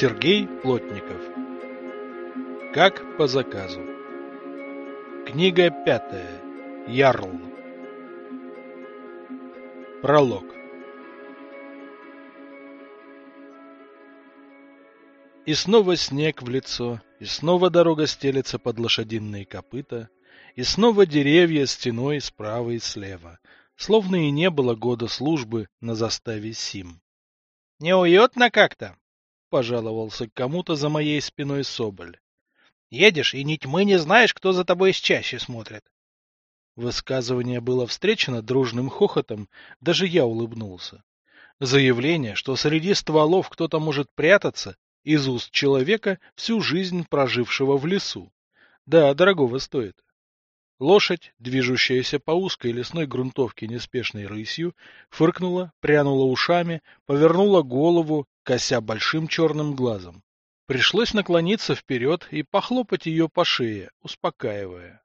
Сергей Плотников. Как по заказу. Книга пятая. Ярл. Пролог. И снова снег в лицо, и снова дорога стелется под лошадиные копыта, и снова деревья стеной справа и слева, словно и не было года службы на заставе Сим. — Неуютно как-то, — пожаловался кому-то за моей спиной Соболь. — Едешь, и ни тьмы не знаешь, кто за тобой из чаще смотрит. Высказывание было встречено дружным хохотом, даже я улыбнулся. Заявление, что среди стволов кто-то может прятаться, из уст человека, всю жизнь прожившего в лесу. Да, дорогого стоит. Лошадь, движущаяся по узкой лесной грунтовке неспешной рысью, фыркнула, прянула ушами, повернула голову, кося большим черным глазом. Пришлось наклониться вперед и похлопать ее по шее, успокаивая.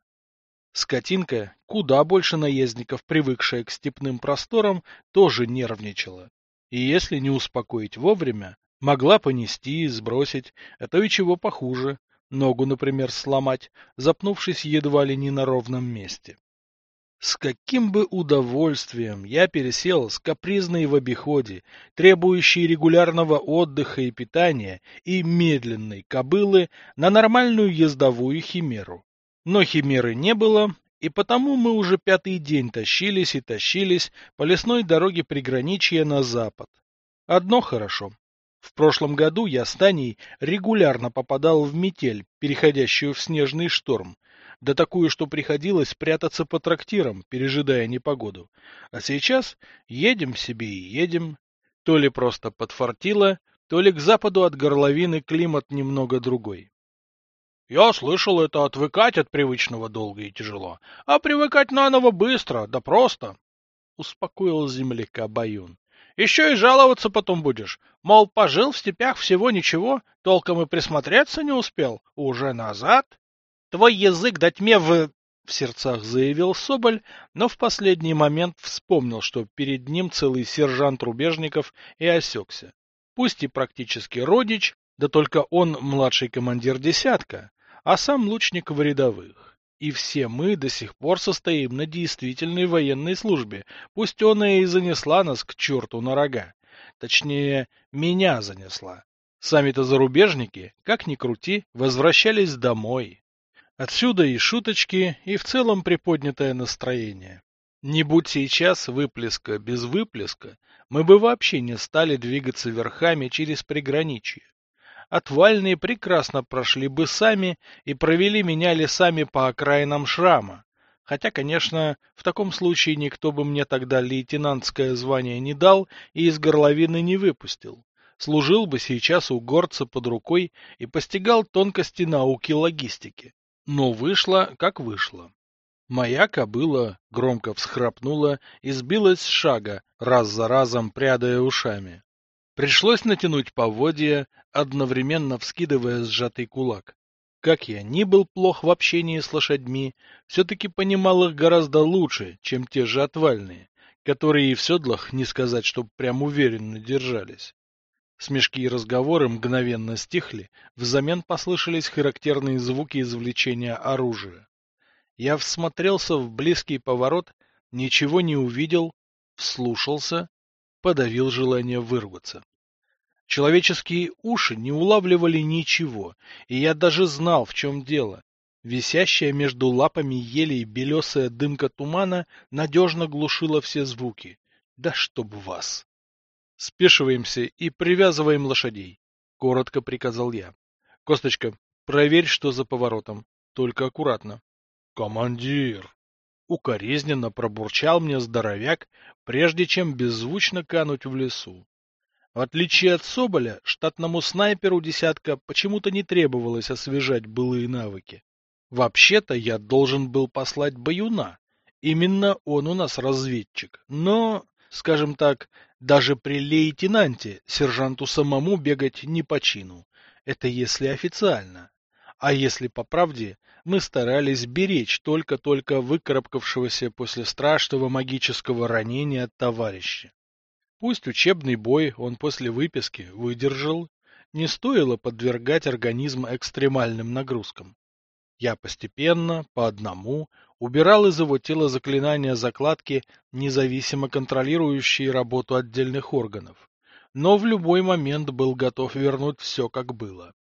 Скотинка, куда больше наездников, привыкшая к степным просторам, тоже нервничала. И если не успокоить вовремя, могла понести, сбросить, а то и чего похуже, ногу, например, сломать, запнувшись едва ли не на ровном месте. С каким бы удовольствием я пересел с капризной в обиходе, требующей регулярного отдыха и питания, и медленной кобылы на нормальную ездовую химеру. Но химеры не было, и потому мы уже пятый день тащились и тащились по лесной дороге приграничья на запад. Одно хорошо. В прошлом году я с Таней регулярно попадал в метель, переходящую в снежный шторм, да такую, что приходилось прятаться по трактирам, пережидая непогоду. А сейчас едем себе и едем. То ли просто подфартило, то ли к западу от горловины климат немного другой. Я слышал, это отвыкать от привычного долго и тяжело, а привыкать наново быстро, да просто. Успокоил земляка Баюн. Еще и жаловаться потом будешь. Мол, пожил в степях всего ничего, толком и присмотреться не успел. Уже назад. Твой язык до тьме в... В сердцах заявил Соболь, но в последний момент вспомнил, что перед ним целый сержант Рубежников и осекся. Пусть и практически родич, да только он младший командир десятка, а сам лучник в рядовых. И все мы до сих пор состоим на действительной военной службе, пусть она и занесла нас к черту на рога. Точнее, меня занесла. Сами-то зарубежники, как ни крути, возвращались домой. Отсюда и шуточки, и в целом приподнятое настроение. Не будь сейчас выплеска без выплеска, мы бы вообще не стали двигаться верхами через приграничье отвальные прекрасно прошли бы сами и провели меня лесами по окраинам шрама. Хотя, конечно, в таком случае никто бы мне тогда лейтенантское звание не дал и из горловины не выпустил. Служил бы сейчас у горца под рукой и постигал тонкости науки логистики. Но вышло, как вышло. Моя кобыла громко всхрапнула и сбилась с шага, раз за разом прядая ушами. Пришлось натянуть поводья, одновременно вскидывая сжатый кулак. Как я ни был плох в общении с лошадьми, все-таки понимал их гораздо лучше, чем те же отвальные, которые и в седлах не сказать, чтоб прям уверенно держались. Смешки и разговоры мгновенно стихли, взамен послышались характерные звуки извлечения оружия. Я всмотрелся в близкий поворот, ничего не увидел, вслушался подавил желание вырваться. Человеческие уши не улавливали ничего, и я даже знал, в чем дело. Висящая между лапами елей белесая дымка тумана надежно глушила все звуки. Да чтоб вас! Спешиваемся и привязываем лошадей, — коротко приказал я. Косточка, проверь, что за поворотом. Только аккуратно. Командир! Укоризненно пробурчал мне здоровяк, прежде чем беззвучно кануть в лесу. В отличие от Соболя, штатному снайперу десятка почему-то не требовалось освежать былые навыки. Вообще-то я должен был послать Баюна. Именно он у нас разведчик. Но, скажем так, даже при лейтенанте сержанту самому бегать не по чину. Это если официально. А если по правде, мы старались беречь только-только выкарабкавшегося после страшного магического ранения товарища. Пусть учебный бой он после выписки выдержал, не стоило подвергать организм экстремальным нагрузкам. Я постепенно, по одному, убирал из его тела заклинания закладки, независимо контролирующие работу отдельных органов, но в любой момент был готов вернуть все, как было.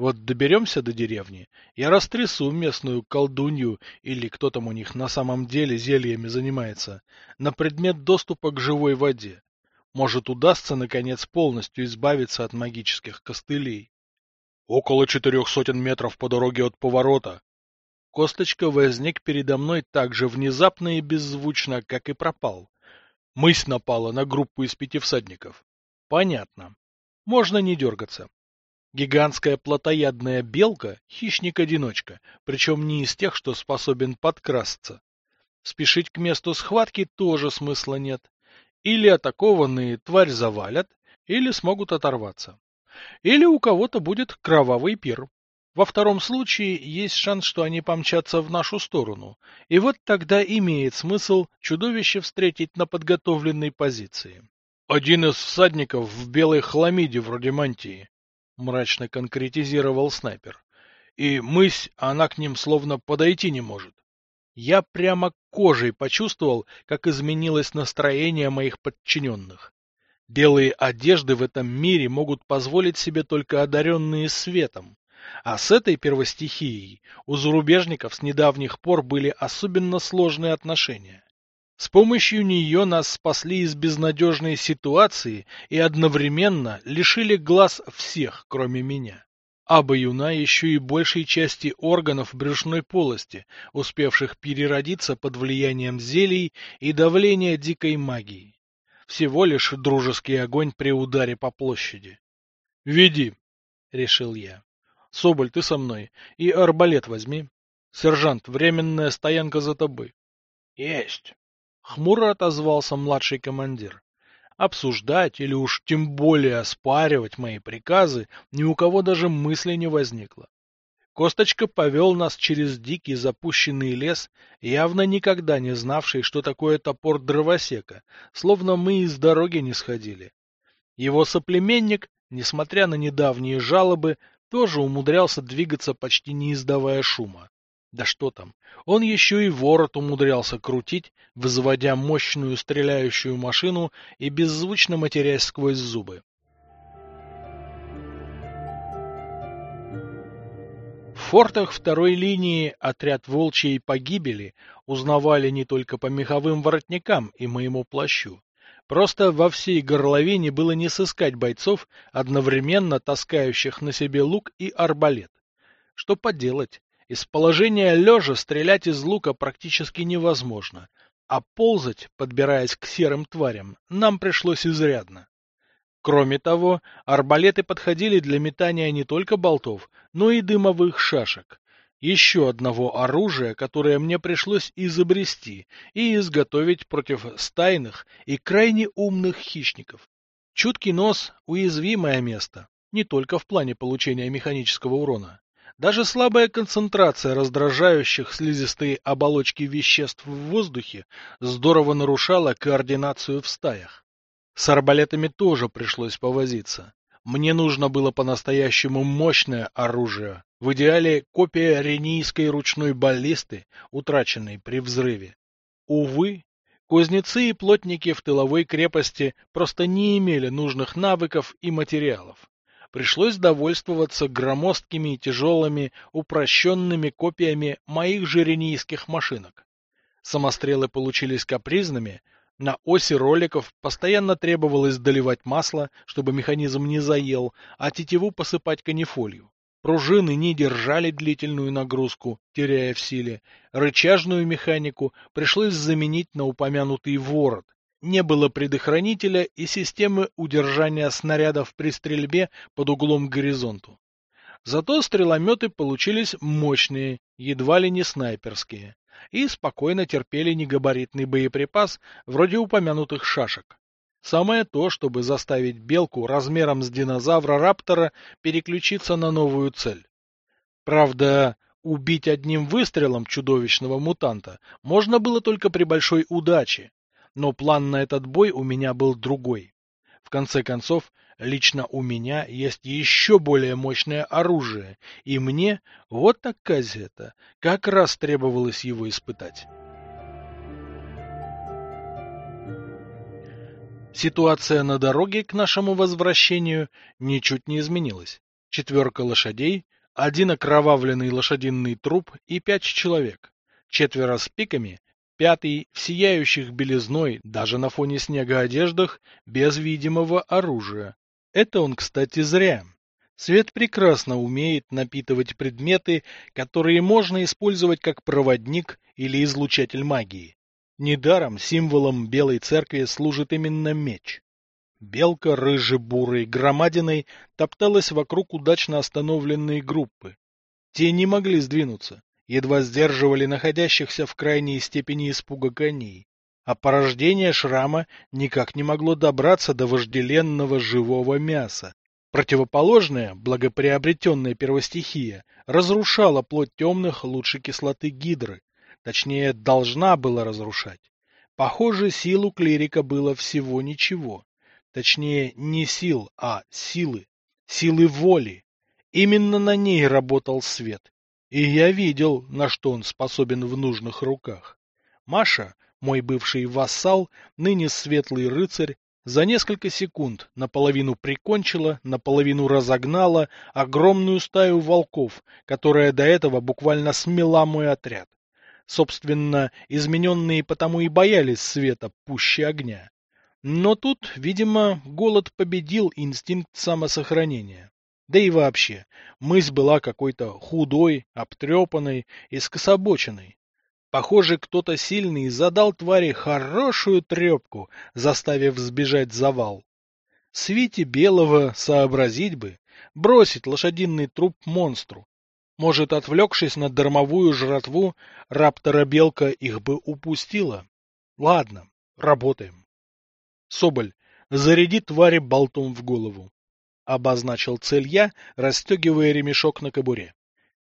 Вот доберемся до деревни, я растрясу местную колдунью, или кто там у них на самом деле зельями занимается, на предмет доступа к живой воде. Может, удастся, наконец, полностью избавиться от магических костылей. Около четырех сотен метров по дороге от поворота. Косточка возник передо мной так же внезапно и беззвучно, как и пропал. Мысь напала на группу из пяти всадников. Понятно. Можно не дергаться. Гигантская плотоядная белка — хищник-одиночка, причем не из тех, что способен подкрасться. Спешить к месту схватки тоже смысла нет. Или атакованные тварь завалят, или смогут оторваться. Или у кого-то будет кровавый пир. Во втором случае есть шанс, что они помчатся в нашу сторону, и вот тогда имеет смысл чудовище встретить на подготовленной позиции. Один из всадников в белой хламиде вроде мантии, мрачно конкретизировал снайпер. И мысь, она к ним словно подойти не может. Я прямо кожей почувствовал, как изменилось настроение моих подчиненных. Белые одежды в этом мире могут позволить себе только одаренные светом. А с этой первостихией у зарубежников с недавних пор были особенно сложные отношения. С помощью нее нас спасли из безнадежной ситуации и одновременно лишили глаз всех, кроме меня. А баюна еще и большей части органов брюшной полости, успевших переродиться под влиянием зелий и давления дикой магии. Всего лишь дружеский огонь при ударе по площади. — Веди, — решил я. — Соболь, ты со мной. И арбалет возьми. Сержант, временная стоянка за тобой. — Есть. Хмуро отозвался младший командир. Обсуждать или уж тем более оспаривать мои приказы ни у кого даже мысли не возникло. Косточка повел нас через дикий запущенный лес, явно никогда не знавший, что такое топор дровосека, словно мы из дороги не сходили. Его соплеменник, несмотря на недавние жалобы, тоже умудрялся двигаться почти не издавая шума. Да что там, он еще и ворот умудрялся крутить, взводя мощную стреляющую машину и беззвучно матерясь сквозь зубы. В фортах второй линии отряд волчьей погибели узнавали не только по меховым воротникам и моему плащу. Просто во всей горловине было не сыскать бойцов, одновременно таскающих на себе лук и арбалет. Что поделать, из положения лежа стрелять из лука практически невозможно, а ползать, подбираясь к серым тварям, нам пришлось изрядно. Кроме того, арбалеты подходили для метания не только болтов, но и дымовых шашек. Еще одного оружия, которое мне пришлось изобрести и изготовить против стайных и крайне умных хищников. Чуткий нос – уязвимое место, не только в плане получения механического урона. Даже слабая концентрация раздражающих слизистые оболочки веществ в воздухе здорово нарушала координацию в стаях. С арбалетами тоже пришлось повозиться. Мне нужно было по-настоящему мощное оружие, в идеале копия ренийской ручной баллисты, утраченной при взрыве. Увы, кузнецы и плотники в тыловой крепости просто не имели нужных навыков и материалов пришлось довольствоваться громоздкими и тяжелыми упрощенными копиями моих жиренийских машинок. Самострелы получились капризными, на оси роликов постоянно требовалось доливать масло, чтобы механизм не заел, а тетиву посыпать канифолью. Пружины не держали длительную нагрузку, теряя в силе. Рычажную механику пришлось заменить на упомянутый ворот, не было предохранителя и системы удержания снарядов при стрельбе под углом к горизонту. Зато стрелометы получились мощные, едва ли не снайперские, и спокойно терпели негабаритный боеприпас вроде упомянутых шашек. Самое то, чтобы заставить белку размером с динозавра-раптора переключиться на новую цель. Правда, убить одним выстрелом чудовищного мутанта можно было только при большой удаче, но план на этот бой у меня был другой. В конце концов, Лично у меня есть еще более мощное оружие, и мне, вот так казета, как раз требовалось его испытать. Ситуация на дороге к нашему возвращению ничуть не изменилась. Четверка лошадей, один окровавленный лошадиный труп и пять человек. Четверо с пиками, пятый в сияющих белизной, даже на фоне снега одеждах, без видимого оружия. Это он, кстати, зря. Свет прекрасно умеет напитывать предметы, которые можно использовать как проводник или излучатель магии. Недаром символом Белой Церкви служит именно меч. Белка рыже-бурой громадиной топталась вокруг удачно остановленной группы. Те не могли сдвинуться, едва сдерживали находящихся в крайней степени испуга коней, а порождение шрама никак не могло добраться до вожделенного живого мяса. Противоположная, благоприобретенная первостихия, разрушала плоть темных лучше кислоты гидры, точнее, должна была разрушать. Похоже, силу клирика было всего ничего. Точнее, не сил, а силы. Силы воли. Именно на ней работал свет. И я видел, на что он способен в нужных руках. Маша, мой бывший вассал, ныне светлый рыцарь, за несколько секунд наполовину прикончила, наполовину разогнала огромную стаю волков, которая до этого буквально смела мой отряд. Собственно, измененные потому и боялись света пуще огня. Но тут, видимо, голод победил инстинкт самосохранения. Да и вообще, мысь была какой-то худой, обтрепанной и скособоченной. Похоже, кто-то сильный задал твари хорошую трепку, заставив сбежать завал. Свите Белого сообразить бы, бросить лошадиный труп монстру. Может, отвлекшись на дармовую жратву, раптора-белка их бы упустила. Ладно, работаем. Соболь, заряди твари болтом в голову. Обозначил цель я, расстегивая ремешок на кобуре.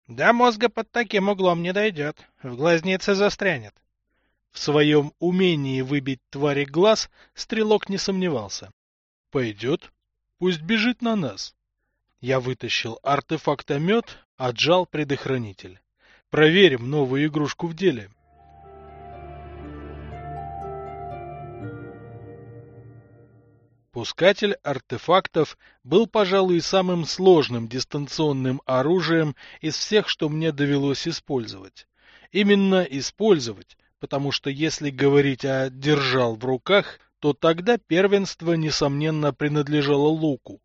Да мозга под таким углом не дойдет, в глазнице застрянет. В своем умении выбить твари глаз стрелок не сомневался. Пойдет, пусть бежит на нас. Я вытащил артефактомет, отжал предохранитель. Проверим новую игрушку в деле. Пускатель артефактов был, пожалуй, самым сложным дистанционным оружием из всех, что мне довелось использовать. Именно использовать, потому что если говорить о «держал в руках», то тогда первенство, несомненно, принадлежало луку.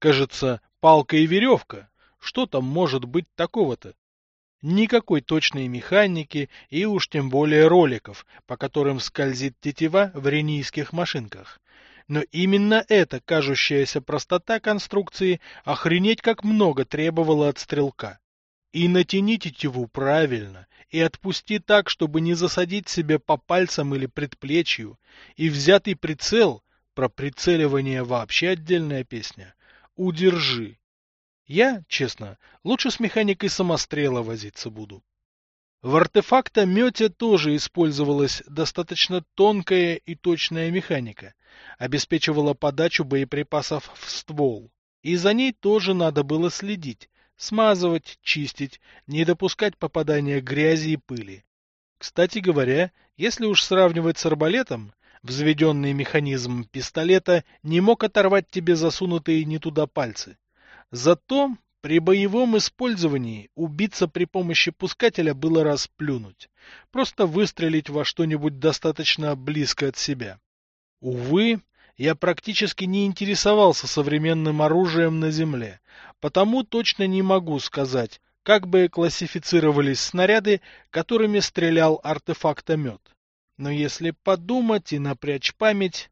Кажется, палка и веревка. Что там может быть такого-то? Никакой точной механики и уж тем более роликов, по которым скользит тетива в ренийских машинках. Но именно эта кажущаяся простота конструкции охренеть как много требовала от стрелка. И натяни тетиву правильно, и отпусти так, чтобы не засадить себе по пальцам или предплечью, и взятый прицел, про прицеливание вообще отдельная песня, удержи. Я, честно, лучше с механикой самострела возиться буду. В артефактомете тоже использовалась достаточно тонкая и точная механика, обеспечивала подачу боеприпасов в ствол. И за ней тоже надо было следить, смазывать, чистить, не допускать попадания грязи и пыли. Кстати говоря, если уж сравнивать с арбалетом, взведенный механизм пистолета не мог оторвать тебе засунутые не туда пальцы. Зато при боевом использовании убиться при помощи пускателя было расплюнуть. Просто выстрелить во что-нибудь достаточно близко от себя. Увы, я практически не интересовался современным оружием на Земле, потому точно не могу сказать, как бы классифицировались снаряды, которыми стрелял артефактомет. Но если подумать и напрячь память,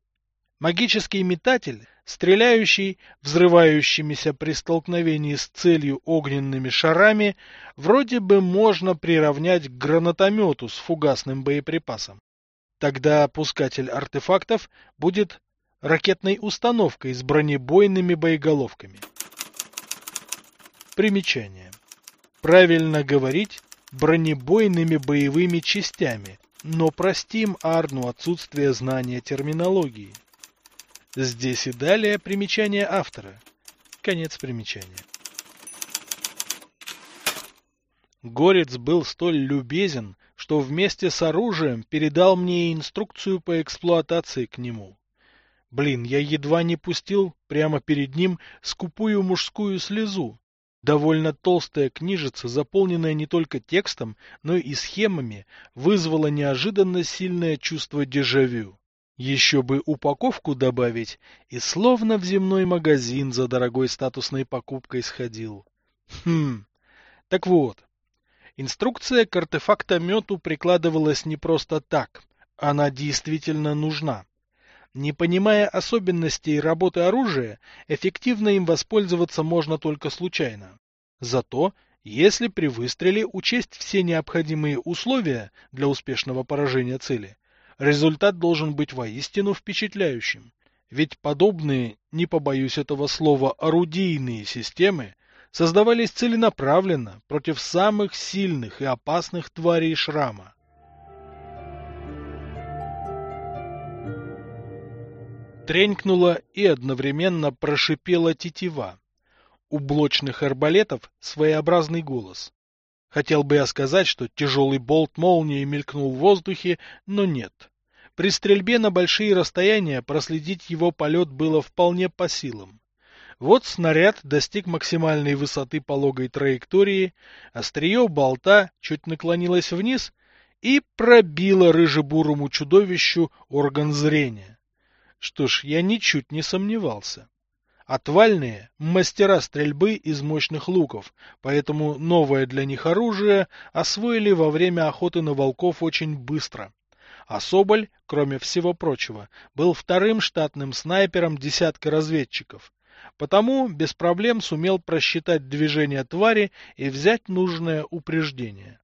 магический метатель стреляющий взрывающимися при столкновении с целью огненными шарами, вроде бы можно приравнять к гранатомету с фугасным боеприпасом. Тогда пускатель артефактов будет ракетной установкой с бронебойными боеголовками. Примечание. Правильно говорить бронебойными боевыми частями, но простим Арну отсутствие знания терминологии. Здесь и далее примечание автора. Конец примечания. Горец был столь любезен, что вместе с оружием передал мне инструкцию по эксплуатации к нему. Блин, я едва не пустил прямо перед ним скупую мужскую слезу. Довольно толстая книжица, заполненная не только текстом, но и схемами, вызвала неожиданно сильное чувство дежавю. Еще бы упаковку добавить, и словно в земной магазин за дорогой статусной покупкой сходил. Хм, так вот, инструкция к артефактомету прикладывалась не просто так, она действительно нужна. Не понимая особенностей работы оружия, эффективно им воспользоваться можно только случайно. Зато, если при выстреле учесть все необходимые условия для успешного поражения цели, результат должен быть воистину впечатляющим. Ведь подобные, не побоюсь этого слова, орудийные системы создавались целенаправленно против самых сильных и опасных тварей шрама. Тренькнула и одновременно прошипела тетива. У блочных арбалетов своеобразный голос. Хотел бы я сказать, что тяжелый болт молнии мелькнул в воздухе, но нет. При стрельбе на большие расстояния проследить его полет было вполне по силам. Вот снаряд достиг максимальной высоты пологой траектории, острие болта чуть наклонилось вниз и пробило рыжебурому чудовищу орган зрения. Что ж, я ничуть не сомневался. Отвальные – мастера стрельбы из мощных луков, поэтому новое для них оружие освоили во время охоты на волков очень быстро. А Соболь, кроме всего прочего, был вторым штатным снайпером десятка разведчиков. Потому без проблем сумел просчитать движение твари и взять нужное упреждение.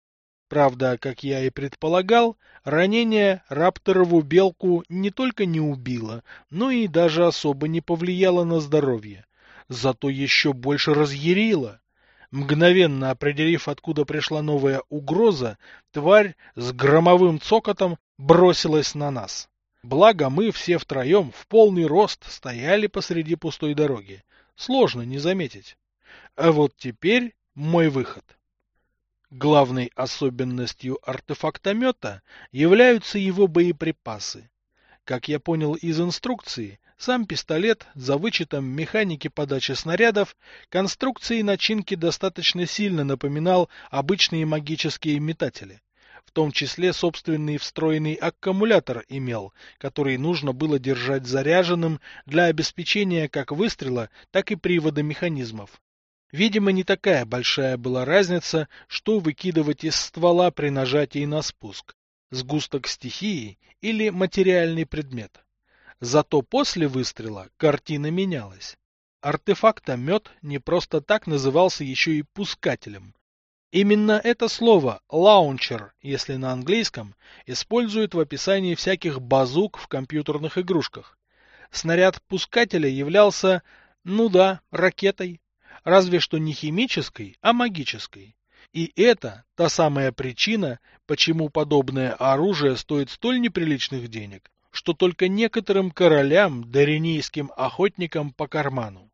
Правда, как я и предполагал, ранение рапторову белку не только не убило, но и даже особо не повлияло на здоровье. Зато еще больше разъярило. Мгновенно определив, откуда пришла новая угроза, тварь с громовым цокотом бросилась на нас. Благо мы все втроем в полный рост стояли посреди пустой дороги. Сложно не заметить. А вот теперь мой выход. Главной особенностью артефактомета являются его боеприпасы. Как я понял из инструкции, сам пистолет, за вычетом механики подачи снарядов, конструкции начинки достаточно сильно напоминал обычные магические метатели. В том числе собственный встроенный аккумулятор имел, который нужно было держать заряженным для обеспечения как выстрела, так и привода механизмов. Видимо, не такая большая была разница, что выкидывать из ствола при нажатии на спуск – сгусток стихии или материальный предмет. Зато после выстрела картина менялась. Артефактомет не просто так назывался еще и пускателем. Именно это слово «лаунчер», если на английском, используют в описании всяких базук в компьютерных игрушках. Снаряд пускателя являлся, ну да, ракетой, разве что не химической, а магической. И это та самая причина, почему подобное оружие стоит столь неприличных денег, что только некоторым королям да ренийским охотникам по карману.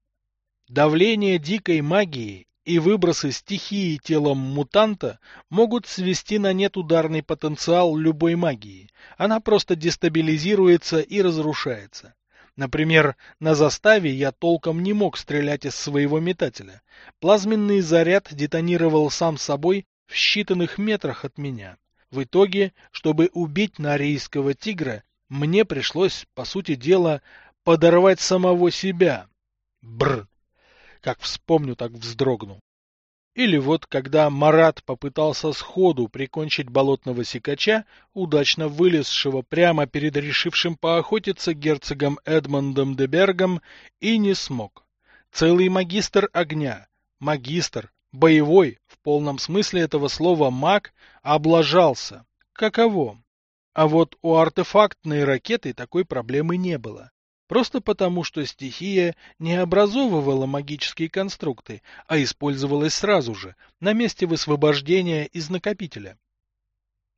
Давление дикой магии и выбросы стихии телом мутанта могут свести на нет ударный потенциал любой магии. Она просто дестабилизируется и разрушается. Например, на заставе я толком не мог стрелять из своего метателя. Плазменный заряд детонировал сам собой в считанных метрах от меня. В итоге, чтобы убить норейского тигра, мне пришлось, по сути дела, подорвать самого себя. Бр. Как вспомню, так вздрогну. Или вот когда Марат попытался сходу прикончить болотного сикача, удачно вылезшего прямо перед решившим поохотиться герцогом Эдмондом де Бергом, и не смог. Целый магистр огня, магистр, боевой, в полном смысле этого слова маг, облажался. Каково? А вот у артефактной ракеты такой проблемы не было. Просто потому, что стихия не образовывала магические конструкты, а использовалась сразу же, на месте высвобождения из накопителя.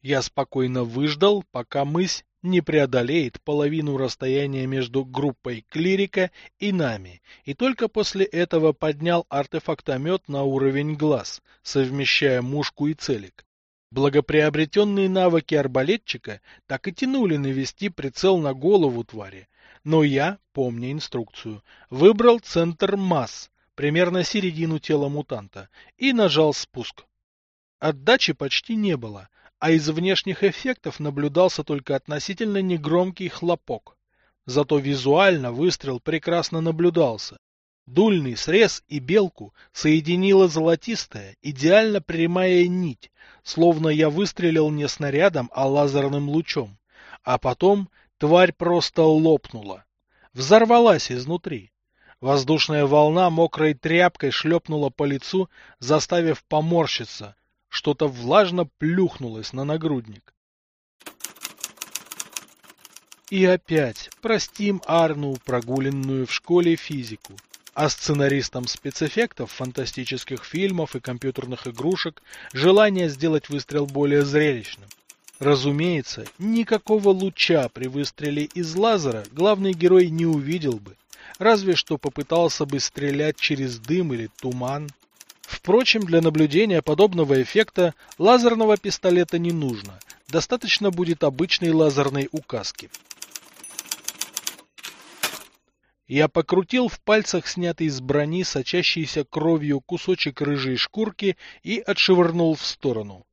Я спокойно выждал, пока мысь не преодолеет половину расстояния между группой клирика и нами, и только после этого поднял артефактомет на уровень глаз, совмещая мушку и целик. Благоприобретенные навыки арбалетчика так и тянули навести прицел на голову твари, но я, помня инструкцию, выбрал центр масс, примерно середину тела мутанта, и нажал спуск. Отдачи почти не было, а из внешних эффектов наблюдался только относительно негромкий хлопок. Зато визуально выстрел прекрасно наблюдался. Дульный срез и белку соединила золотистая, идеально прямая нить, словно я выстрелил не снарядом, а лазерным лучом. А потом тварь просто лопнула. Взорвалась изнутри. Воздушная волна мокрой тряпкой шлепнула по лицу, заставив поморщиться. Что-то влажно плюхнулось на нагрудник. И опять простим Арну прогуленную в школе физику. А сценаристам спецэффектов, фантастических фильмов и компьютерных игрушек желание сделать выстрел более зрелищным. Разумеется, никакого луча при выстреле из лазера главный герой не увидел бы, разве что попытался бы стрелять через дым или туман. Впрочем, для наблюдения подобного эффекта лазерного пистолета не нужно, достаточно будет обычной лазерной указки. Я покрутил в пальцах снятый из брони сочащийся кровью кусочек рыжей шкурки и отшвырнул в сторону.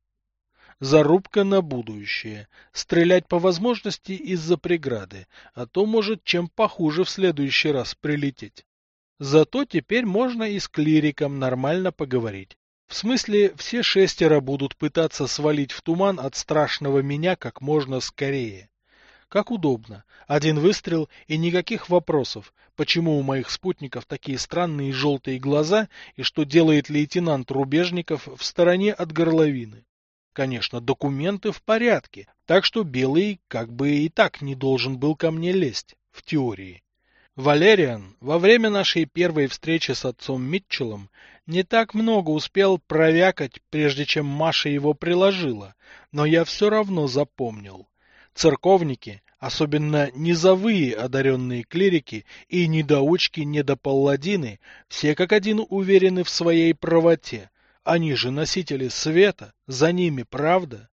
Зарубка на будущее. Стрелять по возможности из-за преграды, а то может чем похуже в следующий раз прилететь. Зато теперь можно и с клириком нормально поговорить. В смысле, все шестеро будут пытаться свалить в туман от страшного меня как можно скорее. Как удобно. Один выстрел и никаких вопросов, почему у моих спутников такие странные желтые глаза и что делает лейтенант Рубежников в стороне от горловины. Конечно, документы в порядке, так что Белый как бы и так не должен был ко мне лезть, в теории. Валериан во время нашей первой встречи с отцом Митчеллом не так много успел провякать, прежде чем Маша его приложила, но я все равно запомнил. Церковники, особенно низовые одаренные клирики и недоучки-недопалладины, все как один уверены в своей правоте. Они же носители света, за ними правда.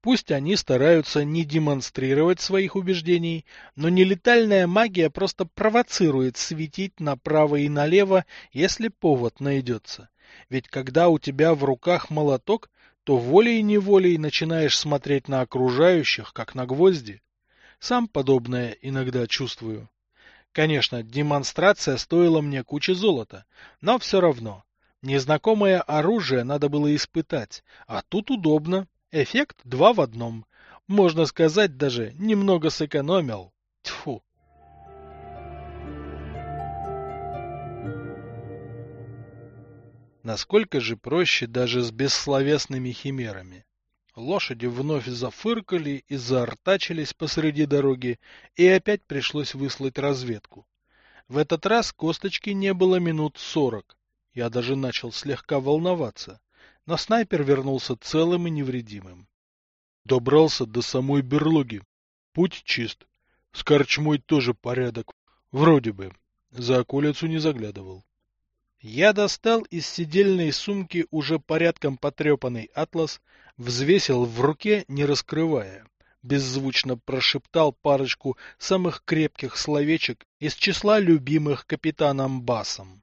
Пусть они стараются не демонстрировать своих убеждений, но нелетальная магия просто провоцирует светить направо и налево, если повод найдется. Ведь когда у тебя в руках молоток, то волей-неволей начинаешь смотреть на окружающих, как на гвозди. Сам подобное иногда чувствую. Конечно, демонстрация стоила мне кучи золота, но все равно. Незнакомое оружие надо было испытать, а тут удобно. Эффект два в одном. Можно сказать, даже немного сэкономил. Тьфу. Насколько же проще даже с бессловесными химерами. Лошади вновь зафыркали и заортачились посреди дороги, и опять пришлось выслать разведку. В этот раз косточки не было минут сорок. Я даже начал слегка волноваться, но снайпер вернулся целым и невредимым. Добрался до самой берлоги. Путь чист. С корчмой тоже порядок. Вроде бы. За околицу не заглядывал. Я достал из сидельной сумки уже порядком потрепанный атлас, взвесил в руке, не раскрывая. Беззвучно прошептал парочку самых крепких словечек из числа любимых капитаном Басом.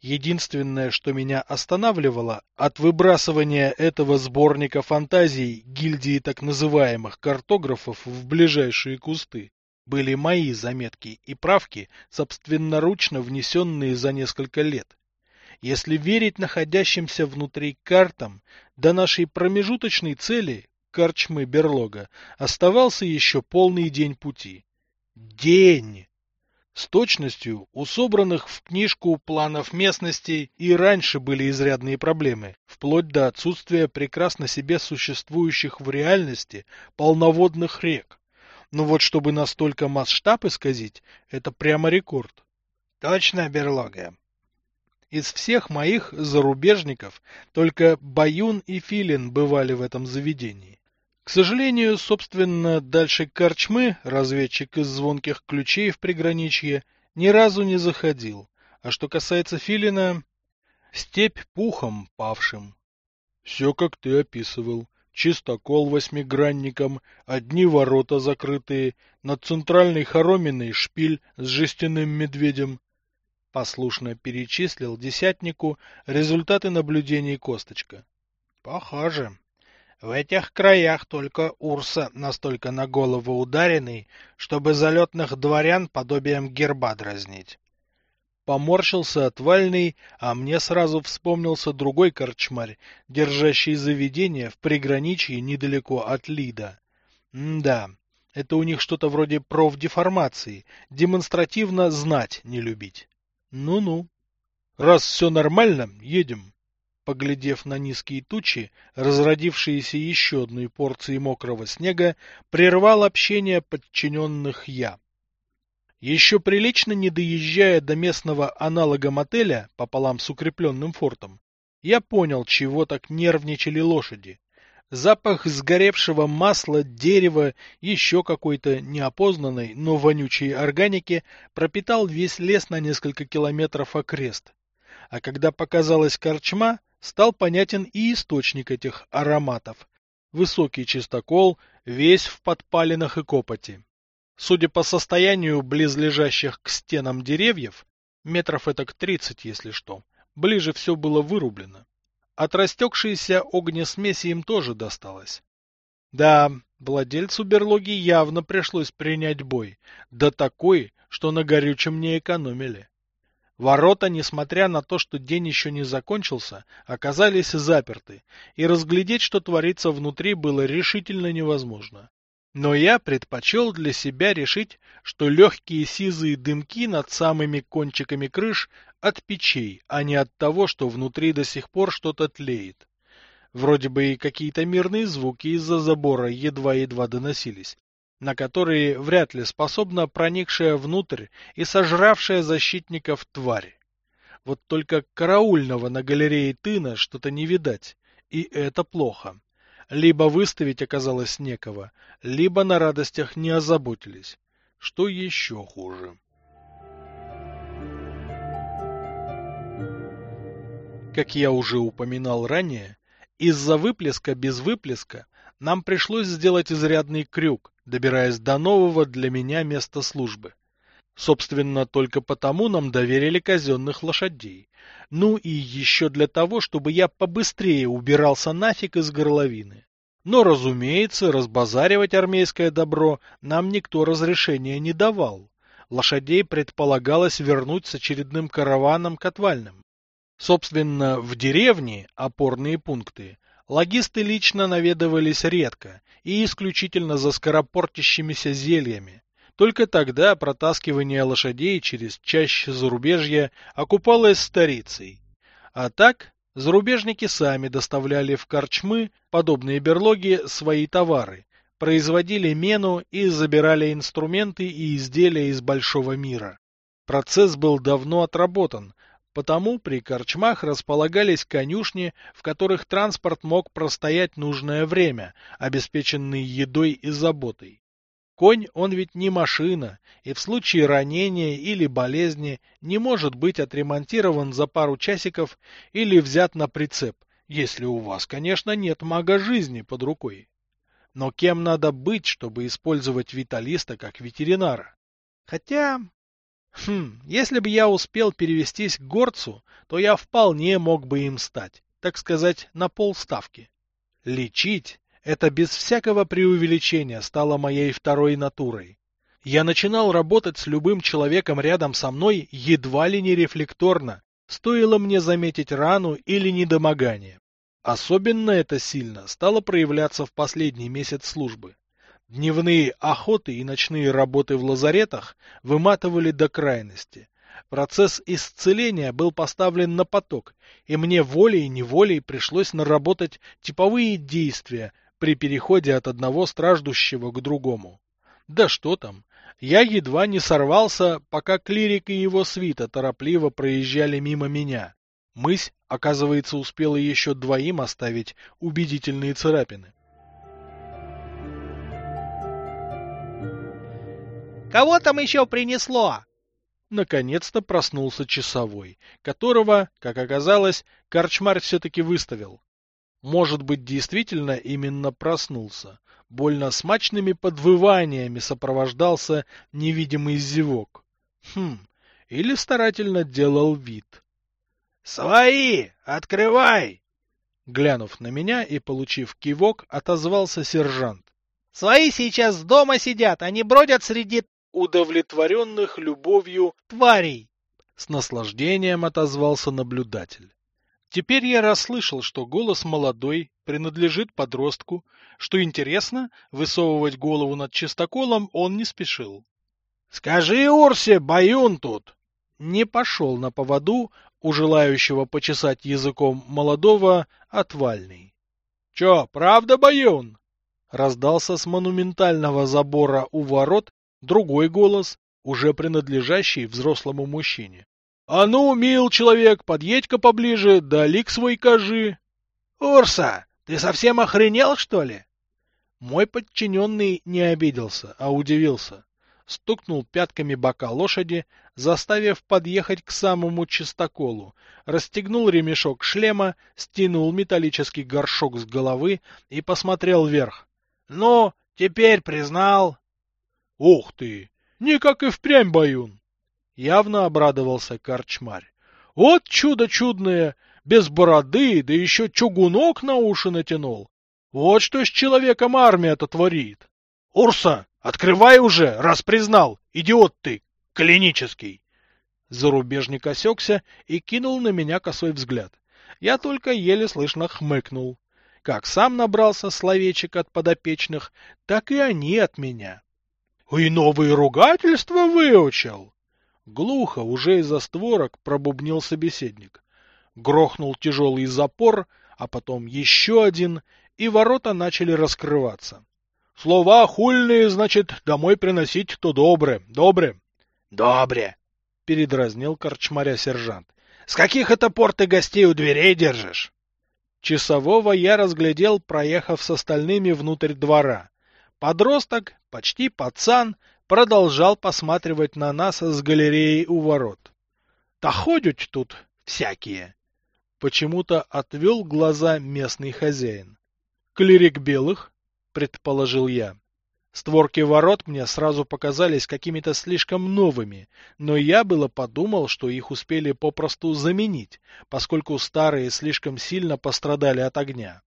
Единственное, что меня останавливало от выбрасывания этого сборника фантазий гильдии так называемых картографов в ближайшие кусты, были мои заметки и правки, собственноручно внесенные за несколько лет. Если верить находящимся внутри картам, до нашей промежуточной цели, Карчмы Берлога, оставался еще полный день пути. День! С точностью у собранных в книжку планов местности и раньше были изрядные проблемы, вплоть до отсутствия прекрасно себе существующих в реальности полноводных рек. Но вот чтобы настолько масштаб исказить, это прямо рекорд. Точно, Берлога. Из всех моих зарубежников только Баюн и Филин бывали в этом заведении. К сожалению, собственно, дальше корчмы разведчик из звонких ключей в приграничье ни разу не заходил. А что касается Филина, степь пухом павшим. Все, как ты описывал. Чистокол восьмигранником, одни ворота закрытые, над центральной хороминой шпиль с жестяным медведем. Послушно перечислил десятнику результаты наблюдений Косточка. Похоже. В этих краях только Урса настолько на голову ударенный, чтобы залетных дворян подобием герба дразнить. Поморщился отвальный, а мне сразу вспомнился другой корчмарь, держащий заведение в приграничье недалеко от Лида. Да, это у них что-то вроде профдеформации, демонстративно знать не любить. Ну-ну. Раз все нормально, едем. Поглядев на низкие тучи, разродившиеся еще одной порцией мокрого снега, прервал общение подчиненных я. Еще прилично не доезжая до местного аналога мотеля пополам с укрепленным фортом, я понял, чего так нервничали лошади. Запах сгоревшего масла, дерева, еще какой-то неопознанной, но вонючей органики пропитал весь лес на несколько километров окрест. А когда показалась корчма, стал понятен и источник этих ароматов. Высокий чистокол, весь в подпалинах и копоти. Судя по состоянию близлежащих к стенам деревьев, метров это к тридцать, если что, ближе все было вырублено. От растекшейся огнесмеси им тоже досталось. Да, владельцу берлоги явно пришлось принять бой, да такой, что на горючем не экономили. Ворота, несмотря на то, что день еще не закончился, оказались заперты, и разглядеть, что творится внутри, было решительно невозможно. Но я предпочел для себя решить, что легкие сизые дымки над самыми кончиками крыш от печей, а не от того, что внутри до сих пор что-то тлеет. Вроде бы и какие-то мирные звуки из-за забора едва-едва доносились, на которые вряд ли способна проникшая внутрь и сожравшая защитников тварь. Вот только караульного на галерее тына что-то не видать, и это плохо. Либо выставить оказалось некого, либо на радостях не озаботились, что еще хуже. Как я уже упоминал ранее, из-за выплеска без выплеска нам пришлось сделать изрядный крюк, добираясь до нового для меня места службы. Собственно, только потому нам доверили казенных лошадей. Ну и еще для того, чтобы я побыстрее убирался нафиг из горловины. Но, разумеется, разбазаривать армейское добро нам никто разрешения не давал. Лошадей предполагалось вернуть с очередным караваном к отвальным. Собственно, в деревне опорные пункты логисты лично наведывались редко и исключительно за скоропортящимися зельями. Только тогда протаскивание лошадей через чаще зарубежья окупалось старицей. А так, зарубежники сами доставляли в корчмы, подобные берлоги, свои товары, производили мену и забирали инструменты и изделия из большого мира. Процесс был давно отработан, Потому при корчмах располагались конюшни, в которых транспорт мог простоять нужное время, обеспеченный едой и заботой. Конь, он ведь не машина, и в случае ранения или болезни не может быть отремонтирован за пару часиков или взят на прицеп, если у вас, конечно, нет мага жизни под рукой. Но кем надо быть, чтобы использовать виталиста как ветеринара? Хотя Хм, если бы я успел перевестись к горцу, то я вполне мог бы им стать, так сказать, на полставки. Лечить — это без всякого преувеличения стало моей второй натурой. Я начинал работать с любым человеком рядом со мной едва ли не рефлекторно, стоило мне заметить рану или недомогание. Особенно это сильно стало проявляться в последний месяц службы. Дневные охоты и ночные работы в лазаретах выматывали до крайности. Процесс исцеления был поставлен на поток, и мне волей-неволей пришлось наработать типовые действия при переходе от одного страждущего к другому. Да что там, я едва не сорвался, пока клирик и его свита торопливо проезжали мимо меня. Мысь, оказывается, успела еще двоим оставить убедительные царапины. Кого там еще принесло? Наконец-то проснулся часовой, которого, как оказалось, корчмарь все-таки выставил. Может быть, действительно именно проснулся. Больно смачными подвываниями сопровождался невидимый зевок. Хм, или старательно делал вид. «Свои! Открывай!» Глянув на меня и получив кивок, отозвался сержант. «Свои сейчас дома сидят, они бродят среди удовлетворенных любовью тварей!» С наслаждением отозвался наблюдатель. Теперь я расслышал, что голос молодой принадлежит подростку, что интересно, высовывать голову над чистоколом он не спешил. — Скажи, Урсе, Баюн тут! Не пошел на поводу у желающего почесать языком молодого отвальный. — Чё, правда, Баюн? Раздался с монументального забора у ворот другой голос, уже принадлежащий взрослому мужчине. А ну, мил человек, подъедь-ка поближе, да лик свой кажи. Урса, ты совсем охренел, что ли? Мой подчиненный не обиделся, а удивился. Стукнул пятками бока лошади, заставив подъехать к самому чистоколу, расстегнул ремешок шлема, стянул металлический горшок с головы и посмотрел вверх. — Ну, теперь признал. — Ух ты! Не как и впрямь, Баюн! Явно обрадовался корчмарь. Вот чудо чудное! Без бороды, да еще чугунок на уши натянул. Вот что с человеком армия-то творит. Урса, открывай уже, раз признал, идиот ты, клинический. Зарубежник осекся и кинул на меня косой взгляд. Я только еле слышно хмыкнул. Как сам набрался словечек от подопечных, так и они от меня. — И новые ругательства выучил! Глухо, уже из-за створок, пробубнил собеседник. Грохнул тяжелый запор, а потом еще один, и ворота начали раскрываться. Слова хульные, значит, домой приносить то добре, добре. Добре, передразнил корчмаря сержант. С каких это пор ты гостей у дверей держишь? Часового я разглядел, проехав с остальными внутрь двора. Подросток, почти пацан, продолжал посматривать на нас с галереи у ворот. Да ходят тут всякие. Почему-то отвел глаза местный хозяин. Клирик белых, предположил я. Створки ворот мне сразу показались какими-то слишком новыми, но я было подумал, что их успели попросту заменить, поскольку старые слишком сильно пострадали от огня.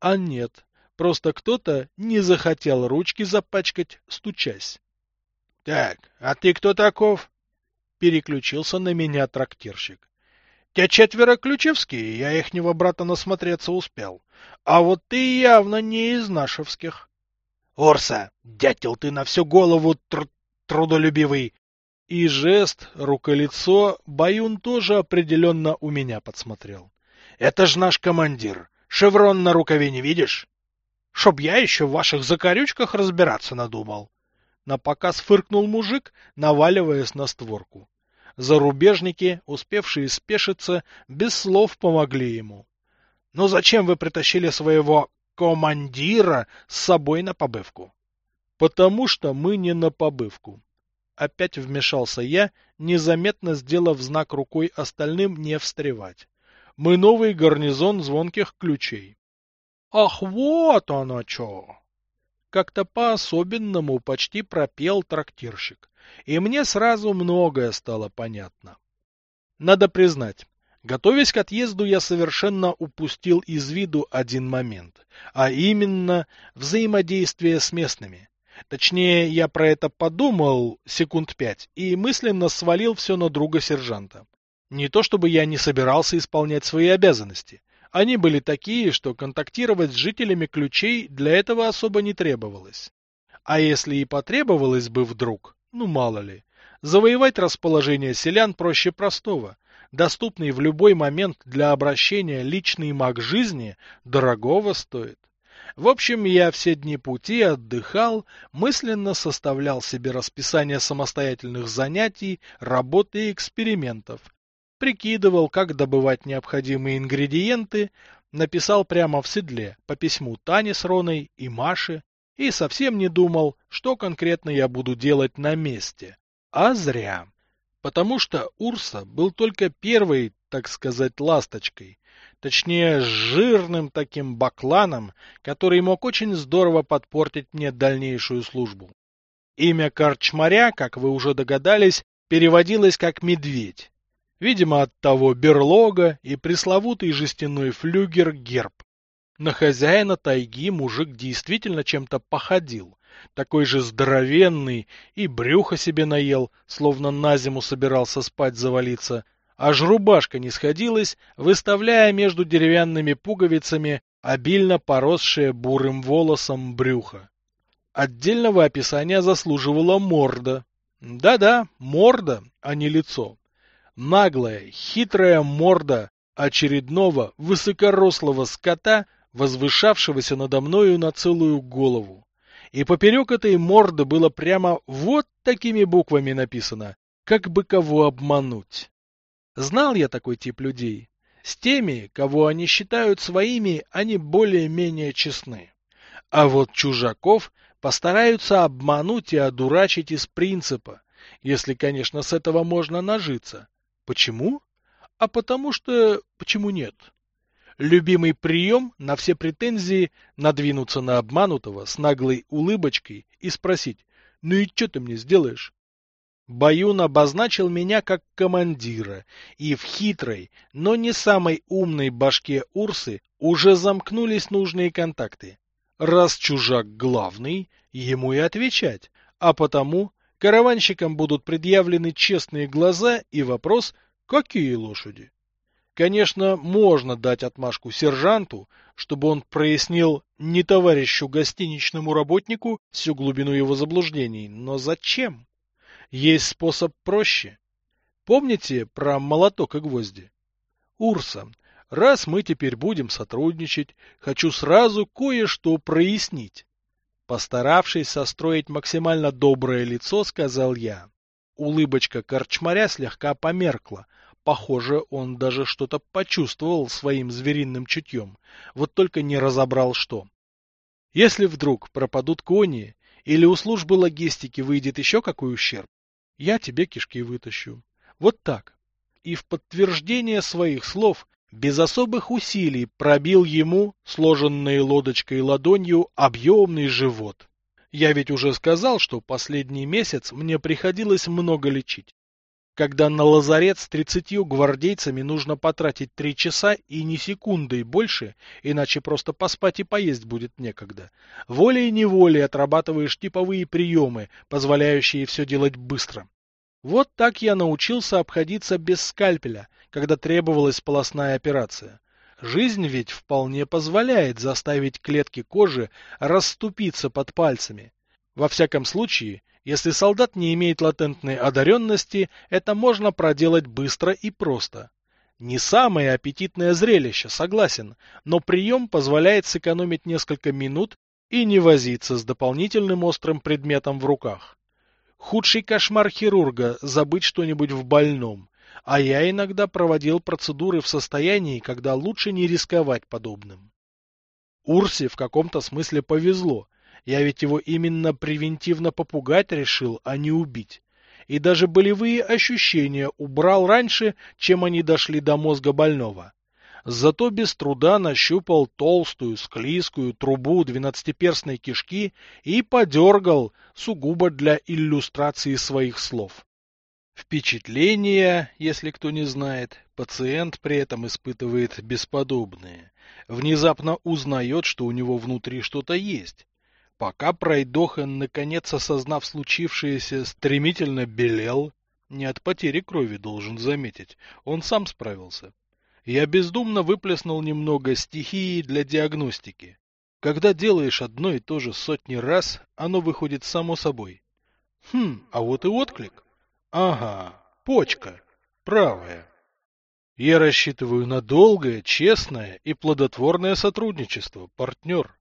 А нет, просто кто-то не захотел ручки запачкать, стучась. — Так, а ты кто таков? — переключился на меня трактирщик. — Те четверо ключевские, я ихнего брата насмотреться успел. А вот ты явно не из нашевских. — Орса, дятел ты на всю голову тр трудолюбивый! И жест, руколицо, Баюн тоже определенно у меня подсмотрел. — Это ж наш командир. Шеврон на рукаве не видишь? Чтоб я еще в ваших закорючках разбираться надумал. На показ фыркнул мужик, наваливаясь на створку. Зарубежники, успевшие спешиться, без слов помогли ему. — Ну зачем вы притащили своего командира с собой на побывку? — Потому что мы не на побывку. Опять вмешался я, незаметно сделав знак рукой остальным не встревать. Мы новый гарнизон звонких ключей. — Ах, вот оно что! как-то по-особенному почти пропел трактирщик, и мне сразу многое стало понятно. Надо признать, готовясь к отъезду, я совершенно упустил из виду один момент, а именно взаимодействие с местными. Точнее, я про это подумал секунд пять и мысленно свалил все на друга сержанта. Не то чтобы я не собирался исполнять свои обязанности. Они были такие, что контактировать с жителями ключей для этого особо не требовалось. А если и потребовалось бы вдруг, ну мало ли, завоевать расположение селян проще простого. Доступный в любой момент для обращения личный маг жизни дорогого стоит. В общем, я все дни пути отдыхал, мысленно составлял себе расписание самостоятельных занятий, работы и экспериментов, прикидывал, как добывать необходимые ингредиенты, написал прямо в седле по письму Тане с Роной и Маше, и совсем не думал, что конкретно я буду делать на месте. А зря. Потому что Урса был только первой, так сказать, ласточкой, точнее, жирным таким бакланом, который мог очень здорово подпортить мне дальнейшую службу. Имя Корчмаря, как вы уже догадались, переводилось как «медведь». Видимо, от того берлога и пресловутый жестяной флюгер герб. На хозяина тайги мужик действительно чем-то походил. Такой же здоровенный и брюхо себе наел, словно на зиму собирался спать завалиться. Аж рубашка не сходилась, выставляя между деревянными пуговицами обильно поросшее бурым волосом брюхо. Отдельного описания заслуживала морда. Да-да, морда, а не лицо. Наглая, хитрая морда очередного высокорослого скота, возвышавшегося надо мною на целую голову. И поперек этой морды было прямо вот такими буквами написано, как бы кого обмануть. Знал я такой тип людей. С теми, кого они считают своими, они более-менее честны. А вот чужаков постараются обмануть и одурачить из принципа, если, конечно, с этого можно нажиться. Почему? А потому что... Почему нет? Любимый прием на все претензии надвинуться на обманутого с наглой улыбочкой и спросить, ну и что ты мне сделаешь? Баюн обозначил меня как командира, и в хитрой, но не самой умной башке Урсы уже замкнулись нужные контакты. Раз чужак главный, ему и отвечать, а потому караванщикам будут предъявлены честные глаза и вопрос «Какие лошади?». Конечно, можно дать отмашку сержанту, чтобы он прояснил не товарищу гостиничному работнику всю глубину его заблуждений, но зачем? Есть способ проще. Помните про молоток и гвозди? Урса, раз мы теперь будем сотрудничать, хочу сразу кое-что прояснить. Постаравшись состроить максимально доброе лицо, сказал я. Улыбочка корчмаря слегка померкла. Похоже, он даже что-то почувствовал своим звериным чутьем, вот только не разобрал что. Если вдруг пропадут кони, или у службы логистики выйдет еще какой ущерб, я тебе кишки вытащу. Вот так. И в подтверждение своих слов без особых усилий пробил ему, сложенной лодочкой ладонью, объемный живот. Я ведь уже сказал, что последний месяц мне приходилось много лечить. Когда на лазарет с тридцатью гвардейцами нужно потратить три часа и ни секунды больше, иначе просто поспать и поесть будет некогда. Волей-неволей отрабатываешь типовые приемы, позволяющие все делать быстро. Вот так я научился обходиться без скальпеля, когда требовалась полостная операция. Жизнь ведь вполне позволяет заставить клетки кожи расступиться под пальцами. Во всяком случае, если солдат не имеет латентной одаренности, это можно проделать быстро и просто. Не самое аппетитное зрелище, согласен, но прием позволяет сэкономить несколько минут и не возиться с дополнительным острым предметом в руках. Худший кошмар хирурга – забыть что-нибудь в больном. А я иногда проводил процедуры в состоянии, когда лучше не рисковать подобным. Урсе в каком-то смысле повезло. Я ведь его именно превентивно попугать решил, а не убить. И даже болевые ощущения убрал раньше, чем они дошли до мозга больного зато без труда нащупал толстую, склизкую трубу двенадцатиперстной кишки и подергал, сугубо для иллюстрации своих слов. Впечатление, если кто не знает, пациент при этом испытывает бесподобные. Внезапно узнает, что у него внутри что-то есть. Пока пройдохан, наконец осознав случившееся, стремительно белел, не от потери крови, должен заметить, он сам справился. Я бездумно выплеснул немного стихии для диагностики. Когда делаешь одно и то же сотни раз, оно выходит само собой. Хм, а вот и отклик. Ага, почка. Правая. Я рассчитываю на долгое, честное и плодотворное сотрудничество, партнер.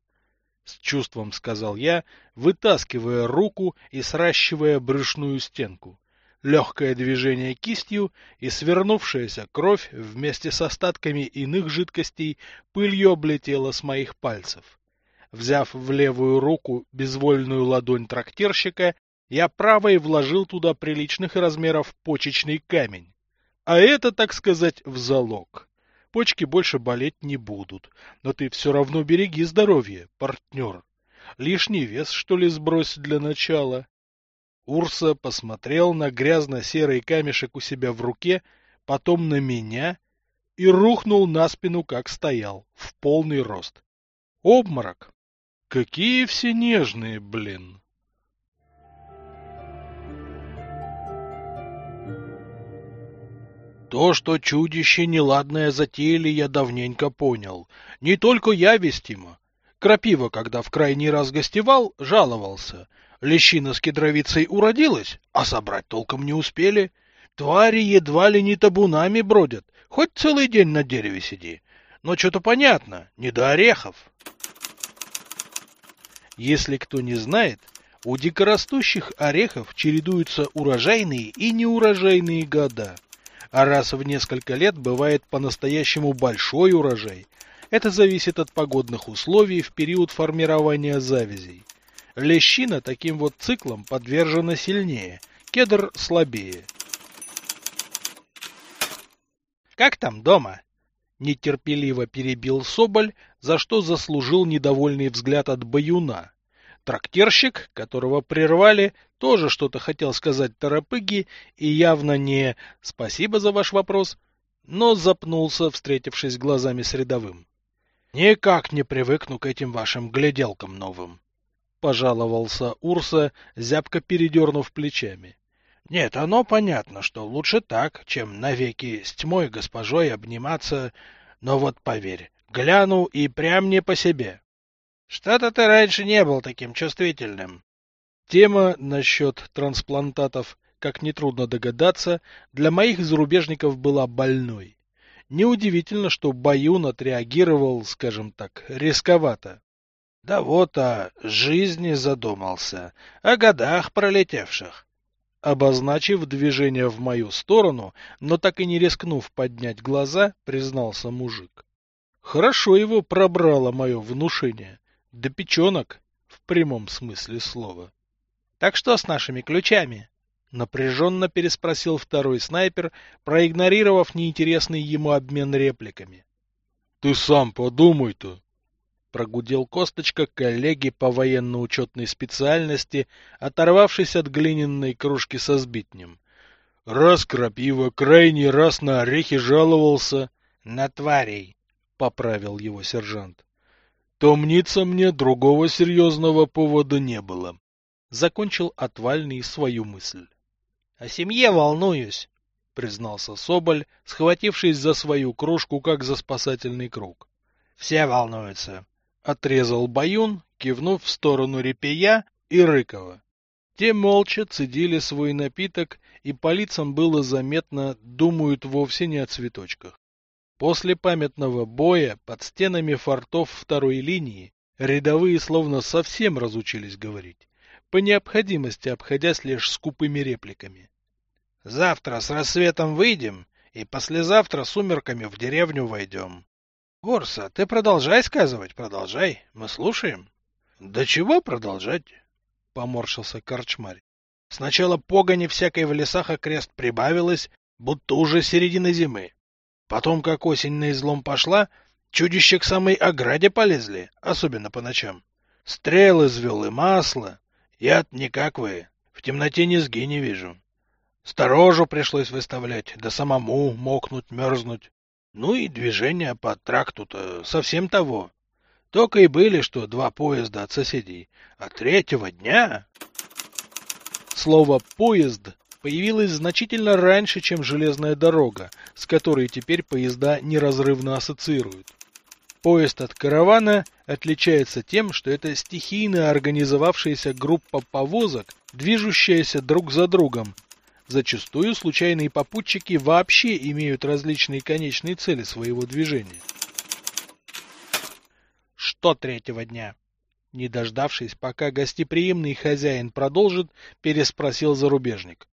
С чувством сказал я, вытаскивая руку и сращивая брюшную стенку легкое движение кистью, и свернувшаяся кровь вместе с остатками иных жидкостей пылью облетела с моих пальцев. Взяв в левую руку безвольную ладонь трактирщика, я правой вложил туда приличных размеров почечный камень. А это, так сказать, в залог. Почки больше болеть не будут, но ты все равно береги здоровье, партнер. Лишний вес, что ли, сбрось для начала? Урса посмотрел на грязно-серый камешек у себя в руке, потом на меня и рухнул на спину, как стоял, в полный рост. Обморок. Какие все нежные, блин. То, что чудище неладное затеяли, я давненько понял. Не только я вестимо. Крапива, когда в крайний раз гостевал, жаловался. Лещина с кедровицей уродилась, а собрать толком не успели. Твари едва ли не табунами бродят, хоть целый день на дереве сиди. Но что-то понятно, не до орехов. Если кто не знает, у дикорастущих орехов чередуются урожайные и неурожайные года. А раз в несколько лет бывает по-настоящему большой урожай. Это зависит от погодных условий в период формирования завязей. Лещина таким вот циклом подвержена сильнее, кедр слабее. «Как там дома?» Нетерпеливо перебил Соболь, за что заслужил недовольный взгляд от баюна. Трактирщик, которого прервали, тоже что-то хотел сказать Тарапыги и явно не «спасибо за ваш вопрос», но запнулся, встретившись глазами с рядовым. «Никак не привыкну к этим вашим гляделкам новым», — пожаловался Урса, зябко передернув плечами. Нет, оно понятно, что лучше так, чем навеки с тьмой госпожой обниматься, но вот поверь, гляну и прям не по себе. Что-то ты раньше не был таким чувствительным. Тема насчет трансплантатов, как нетрудно догадаться, для моих зарубежников была больной. Неудивительно, что Баюн отреагировал, скажем так, рисковато. Да вот о жизни задумался, о годах пролетевших. Обозначив движение в мою сторону, но так и не рискнув поднять глаза, признался мужик. Хорошо его пробрало мое внушение. До печенок, в прямом смысле слова. — Так что с нашими ключами? — напряженно переспросил второй снайпер, проигнорировав неинтересный ему обмен репликами. — Ты сам подумай-то, прогудел Косточка коллеги по военно-учетной специальности, оторвавшись от глиняной кружки со сбитнем. Раз крапива, крайний раз на орехи жаловался. — На тварей, — поправил его сержант. — То мнится мне, другого серьезного повода не было. Закончил отвальный свою мысль. — О семье волнуюсь, — признался Соболь, схватившись за свою кружку, как за спасательный круг. — Все волнуются. Отрезал Баюн, кивнув в сторону Репея и Рыкова. Те молча цедили свой напиток, и по лицам было заметно, думают вовсе не о цветочках. После памятного боя под стенами фортов второй линии рядовые словно совсем разучились говорить, по необходимости обходясь лишь скупыми репликами. «Завтра с рассветом выйдем, и послезавтра сумерками в деревню войдем. Горса, ты продолжай сказывать, продолжай, мы слушаем. Да чего продолжать? Поморщился корчмарь. Сначала погони всякой в лесах окрест прибавилось, будто уже середина зимы. Потом, как осень на излом пошла, чудища к самой ограде полезли, особенно по ночам. Стрелы звел масло. Яд не как вы, в темноте низги не вижу. Сторожу пришлось выставлять, да самому мокнуть, мерзнуть. Ну и движение по тракту-то совсем того. Только и были, что два поезда от соседей. А третьего дня... Слово «поезд» появилось значительно раньше, чем железная дорога, с которой теперь поезда неразрывно ассоциируют. Поезд от каравана отличается тем, что это стихийно организовавшаяся группа повозок, движущаяся друг за другом, Зачастую случайные попутчики вообще имеют различные конечные цели своего движения. Что третьего дня? Не дождавшись, пока гостеприимный хозяин продолжит, переспросил зарубежник. —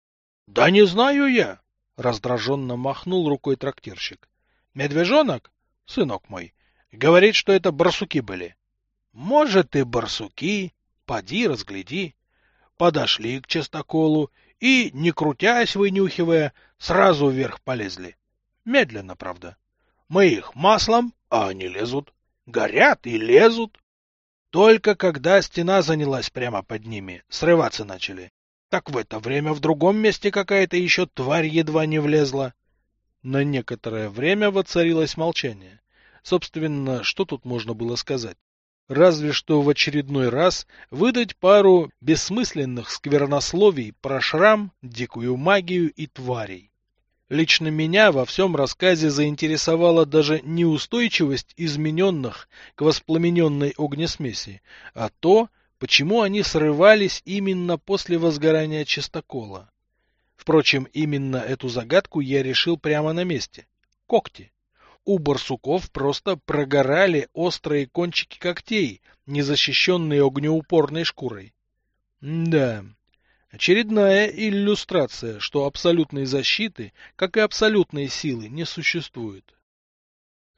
Да не знаю я! — раздраженно махнул рукой трактирщик. — Медвежонок, сынок мой, говорит, что это барсуки были. — Может, и барсуки, поди разгляди. Подошли к частоколу и, не крутясь, вынюхивая, сразу вверх полезли. Медленно, правда. Мы их маслом, а они лезут. Горят и лезут. Только когда стена занялась прямо под ними, срываться начали. Так в это время в другом месте какая-то еще тварь едва не влезла. На некоторое время воцарилось молчание. Собственно, что тут можно было сказать? Разве что в очередной раз выдать пару бессмысленных сквернословий про шрам, дикую магию и тварей. Лично меня во всем рассказе заинтересовала даже не устойчивость измененных к воспламененной огнесмеси, а то, почему они срывались именно после возгорания чистокола. Впрочем, именно эту загадку я решил прямо на месте. Когти. У барсуков просто прогорали острые кончики когтей, не защищенные огнеупорной шкурой. Да, Очередная иллюстрация, что абсолютной защиты, как и абсолютной силы, не существует.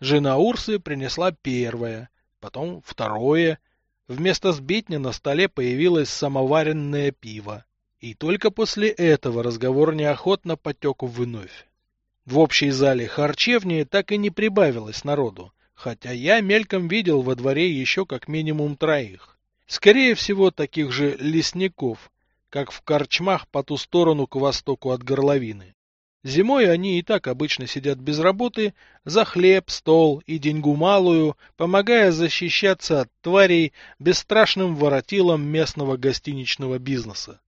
Жена Урсы принесла первое, потом второе. Вместо сбитня на столе появилось самоваренное пиво. И только после этого разговор неохотно потек вновь. В общей зале харчевни так и не прибавилось народу, хотя я мельком видел во дворе еще как минимум троих. Скорее всего, таких же лесников, как в корчмах по ту сторону к востоку от горловины. Зимой они и так обычно сидят без работы, за хлеб, стол и деньгу малую, помогая защищаться от тварей бесстрашным воротилам местного гостиничного бизнеса.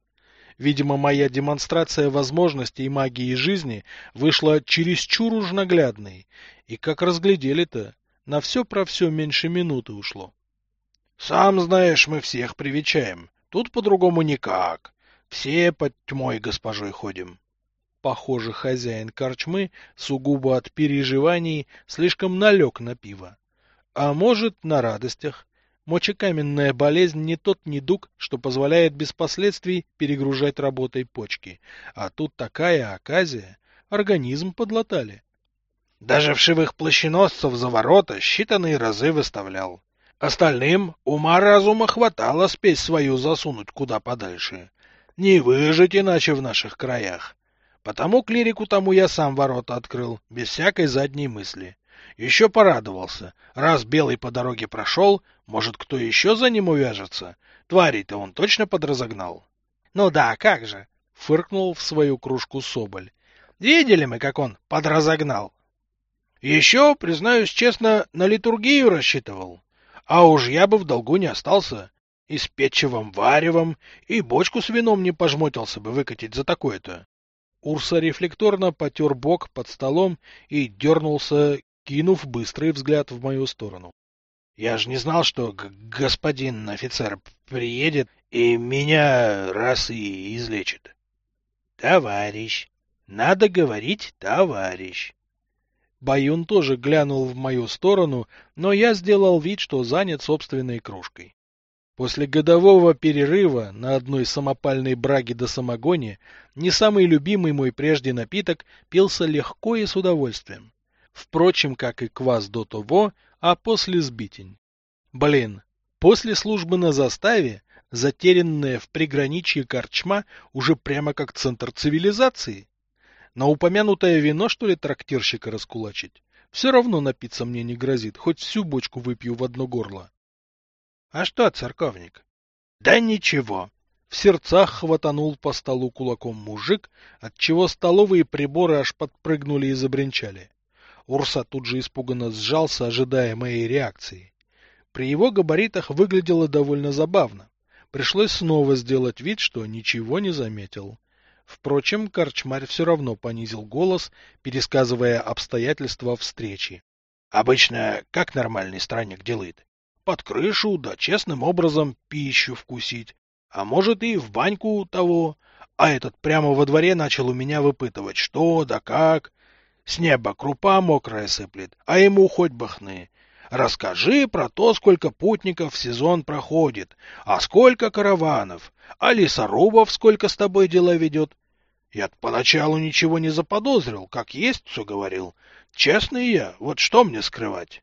Видимо, моя демонстрация возможностей магии жизни вышла чересчур уж наглядной, и как разглядели-то, на все про все меньше минуты ушло. — Сам знаешь, мы всех привечаем, Тут по-другому никак. Все под тьмой госпожой ходим. Похоже, хозяин корчмы сугубо от переживаний слишком налег на пиво. А может, на радостях. Мочекаменная болезнь не тот недуг, что позволяет без последствий перегружать работой почки. А тут такая оказия. Организм подлатали. Даже вшивых плащеносцев за ворота считанные разы выставлял. Остальным ума-разума хватало спесь свою засунуть куда подальше. Не выжить иначе в наших краях. Потому клирику тому я сам ворота открыл, без всякой задней мысли. Еще порадовался. Раз белый по дороге прошел, может, кто еще за ним увяжется? Тварей-то он точно подразогнал. — Ну да, как же! — фыркнул в свою кружку Соболь. — Видели мы, как он подразогнал. — Еще, признаюсь честно, на литургию рассчитывал. А уж я бы в долгу не остался. И с печевым варевом, и бочку с вином не пожмотился бы выкатить за такое-то. Урса рефлекторно потер бок под столом и дернулся, кинув быстрый взгляд в мою сторону. Я же не знал, что господин офицер приедет и меня раз и излечит. Товарищ. Надо говорить товарищ. Баюн тоже глянул в мою сторону, но я сделал вид, что занят собственной кружкой. После годового перерыва на одной самопальной браге до самогоне не самый любимый мой прежде напиток пился легко и с удовольствием. Впрочем, как и квас до того, а после сбитень. Блин, после службы на заставе, затерянная в приграничье корчма уже прямо как центр цивилизации. На упомянутое вино, что ли, трактирщика раскулачить? Все равно напиться мне не грозит, хоть всю бочку выпью в одно горло. — А что, церковник? — Да ничего. В сердцах хватанул по столу кулаком мужик, отчего столовые приборы аж подпрыгнули и забринчали. Урса тут же испуганно сжался, ожидая моей реакции. При его габаритах выглядело довольно забавно. Пришлось снова сделать вид, что ничего не заметил. Впрочем, корчмарь все равно понизил голос, пересказывая обстоятельства встречи. Обычно как нормальный странник делает? Под крышу, да честным образом пищу вкусить. А может и в баньку того. А этот прямо во дворе начал у меня выпытывать, что да как. С неба крупа мокрая сыплет, а ему хоть бы хны. Расскажи про то, сколько путников в сезон проходит, а сколько караванов, а лесорубов сколько с тобой дела ведет. Я поначалу ничего не заподозрил, как есть все говорил. Честный я, вот что мне скрывать?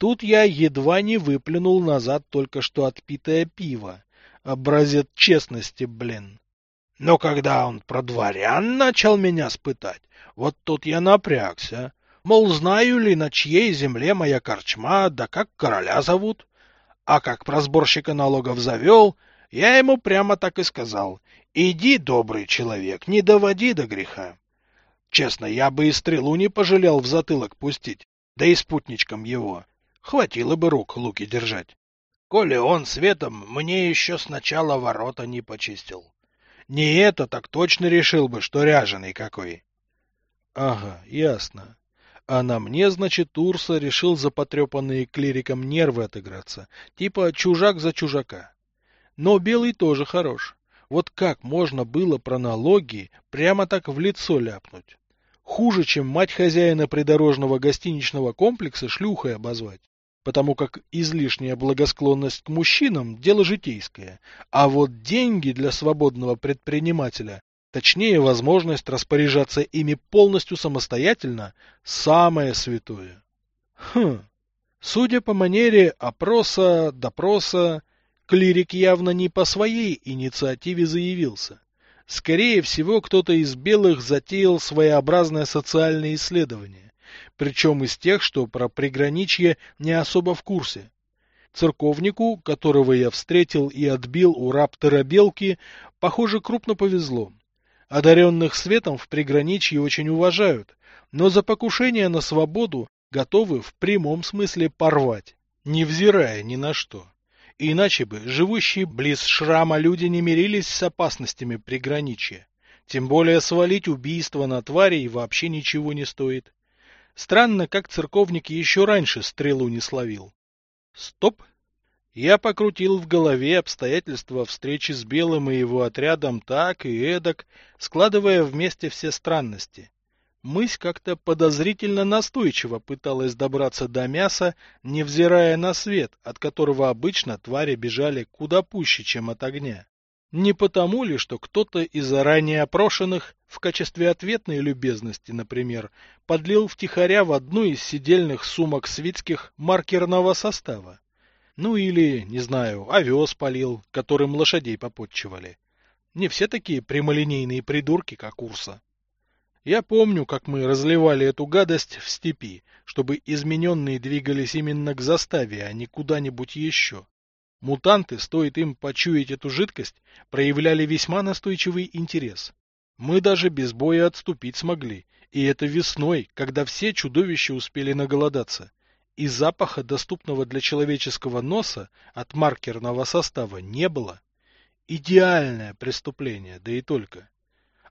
Тут я едва не выплюнул назад только что отпитое пиво. Образец честности, блин. Но когда он про дворян начал меня спытать, вот тут я напрягся. Мол, знаю ли, на чьей земле моя корчма, да как короля зовут? А как про сборщика налогов завел, я ему прямо так и сказал. Иди, добрый человек, не доводи до греха. Честно, я бы и стрелу не пожалел в затылок пустить, да и спутничком его. Хватило бы рук луки держать. Коли он светом мне еще сначала ворота не почистил. Не это, так точно решил бы, что ряженый какой. Ага, ясно. А на мне, значит, Урса решил за потрепанные клириком нервы отыграться. Типа чужак за чужака. Но белый тоже хорош. Вот как можно было про налоги прямо так в лицо ляпнуть? Хуже, чем мать хозяина придорожного гостиничного комплекса шлюхой обозвать потому как излишняя благосклонность к мужчинам – дело житейское, а вот деньги для свободного предпринимателя, точнее возможность распоряжаться ими полностью самостоятельно – самое святое. Хм, судя по манере опроса, допроса, клирик явно не по своей инициативе заявился. Скорее всего, кто-то из белых затеял своеобразное социальное исследование причем из тех, что про приграничье не особо в курсе. Церковнику, которого я встретил и отбил у раптора белки, похоже, крупно повезло. Одаренных светом в приграничье очень уважают, но за покушение на свободу готовы в прямом смысле порвать, невзирая ни на что. Иначе бы живущие близ шрама люди не мирились с опасностями приграничья. Тем более свалить убийство на твари вообще ничего не стоит. Странно, как церковник еще раньше стрелу не словил. Стоп! Я покрутил в голове обстоятельства встречи с Белым и его отрядом так и эдак, складывая вместе все странности. Мысь как-то подозрительно настойчиво пыталась добраться до мяса, невзирая на свет, от которого обычно твари бежали куда пуще, чем от огня. Не потому ли, что кто-то из ранее опрошенных в качестве ответной любезности, например, подлил втихаря в одну из сидельных сумок свитских маркерного состава? Ну или, не знаю, овес полил, которым лошадей попотчевали. Не все такие прямолинейные придурки, как Урса. Я помню, как мы разливали эту гадость в степи, чтобы измененные двигались именно к заставе, а не куда-нибудь еще. Мутанты, стоит им почуять эту жидкость, проявляли весьма настойчивый интерес. Мы даже без боя отступить смогли, и это весной, когда все чудовища успели наголодаться. И запаха, доступного для человеческого носа, от маркерного состава не было. Идеальное преступление, да и только.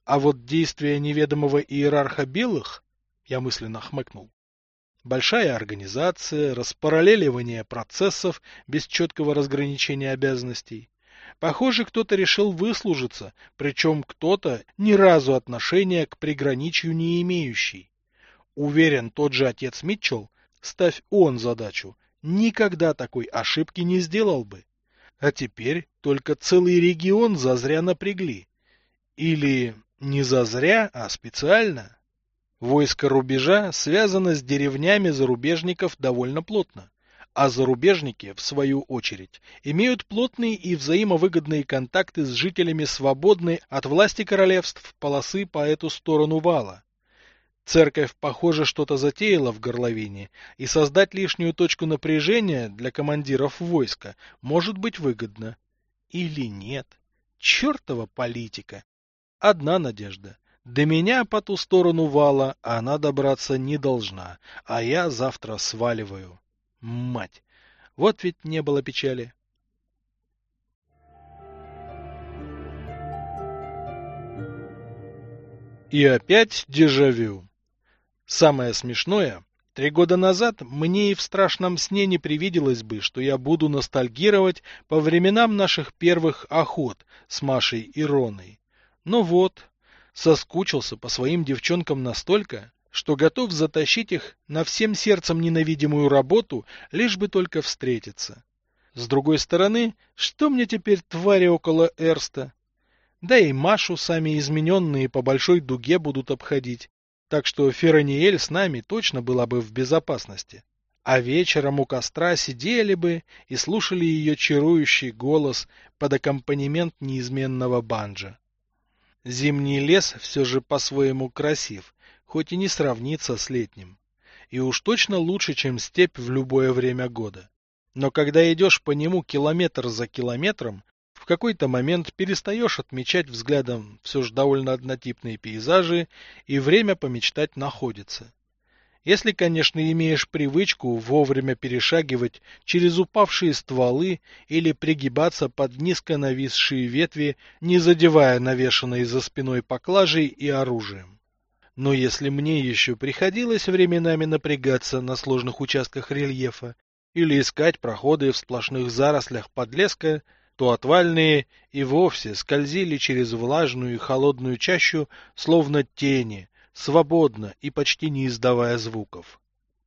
А вот действия неведомого иерарха белых, я мысленно хмыкнул, Большая организация, распараллеливание процессов без четкого разграничения обязанностей. Похоже, кто-то решил выслужиться, причем кто-то ни разу отношения к приграничью не имеющий. Уверен, тот же отец Митчелл, ставь он задачу, никогда такой ошибки не сделал бы. А теперь только целый регион зазря напрягли. Или не зазря, а специально. Войско рубежа связано с деревнями зарубежников довольно плотно, а зарубежники, в свою очередь, имеют плотные и взаимовыгодные контакты с жителями свободной от власти королевств полосы по эту сторону вала. Церковь, похоже, что-то затеяла в горловине, и создать лишнюю точку напряжения для командиров войска может быть выгодно. Или нет? Чертова политика! Одна надежда — до меня по ту сторону вала она добраться не должна, а я завтра сваливаю. Мать! Вот ведь не было печали. И опять дежавю. Самое смешное, три года назад мне и в страшном сне не привиделось бы, что я буду ностальгировать по временам наших первых охот с Машей и Роной. Но вот, соскучился по своим девчонкам настолько, что готов затащить их на всем сердцем ненавидимую работу, лишь бы только встретиться. С другой стороны, что мне теперь твари около Эрста? Да и Машу сами измененные по большой дуге будут обходить, так что Ферониэль с нами точно была бы в безопасности. а вечером у костра сидели бы и слушали ее чарующий голос под аккомпанемент неизменного банджа. Зимний лес все же по-своему красив, хоть и не сравнится с летним. И уж точно лучше, чем степь в любое время года. Но когда идешь по нему километр за километром, в какой-то момент перестаешь отмечать взглядом все же довольно однотипные пейзажи, и время помечтать находится. Если, конечно, имеешь привычку вовремя перешагивать через упавшие стволы или пригибаться под низко нависшие ветви, не задевая навешанные за спиной поклажей и оружием. Но если мне еще приходилось временами напрягаться на сложных участках рельефа или искать проходы в сплошных зарослях подлеска, то отвальные и вовсе скользили через влажную и холодную чащу, словно тени, свободно и почти не издавая звуков.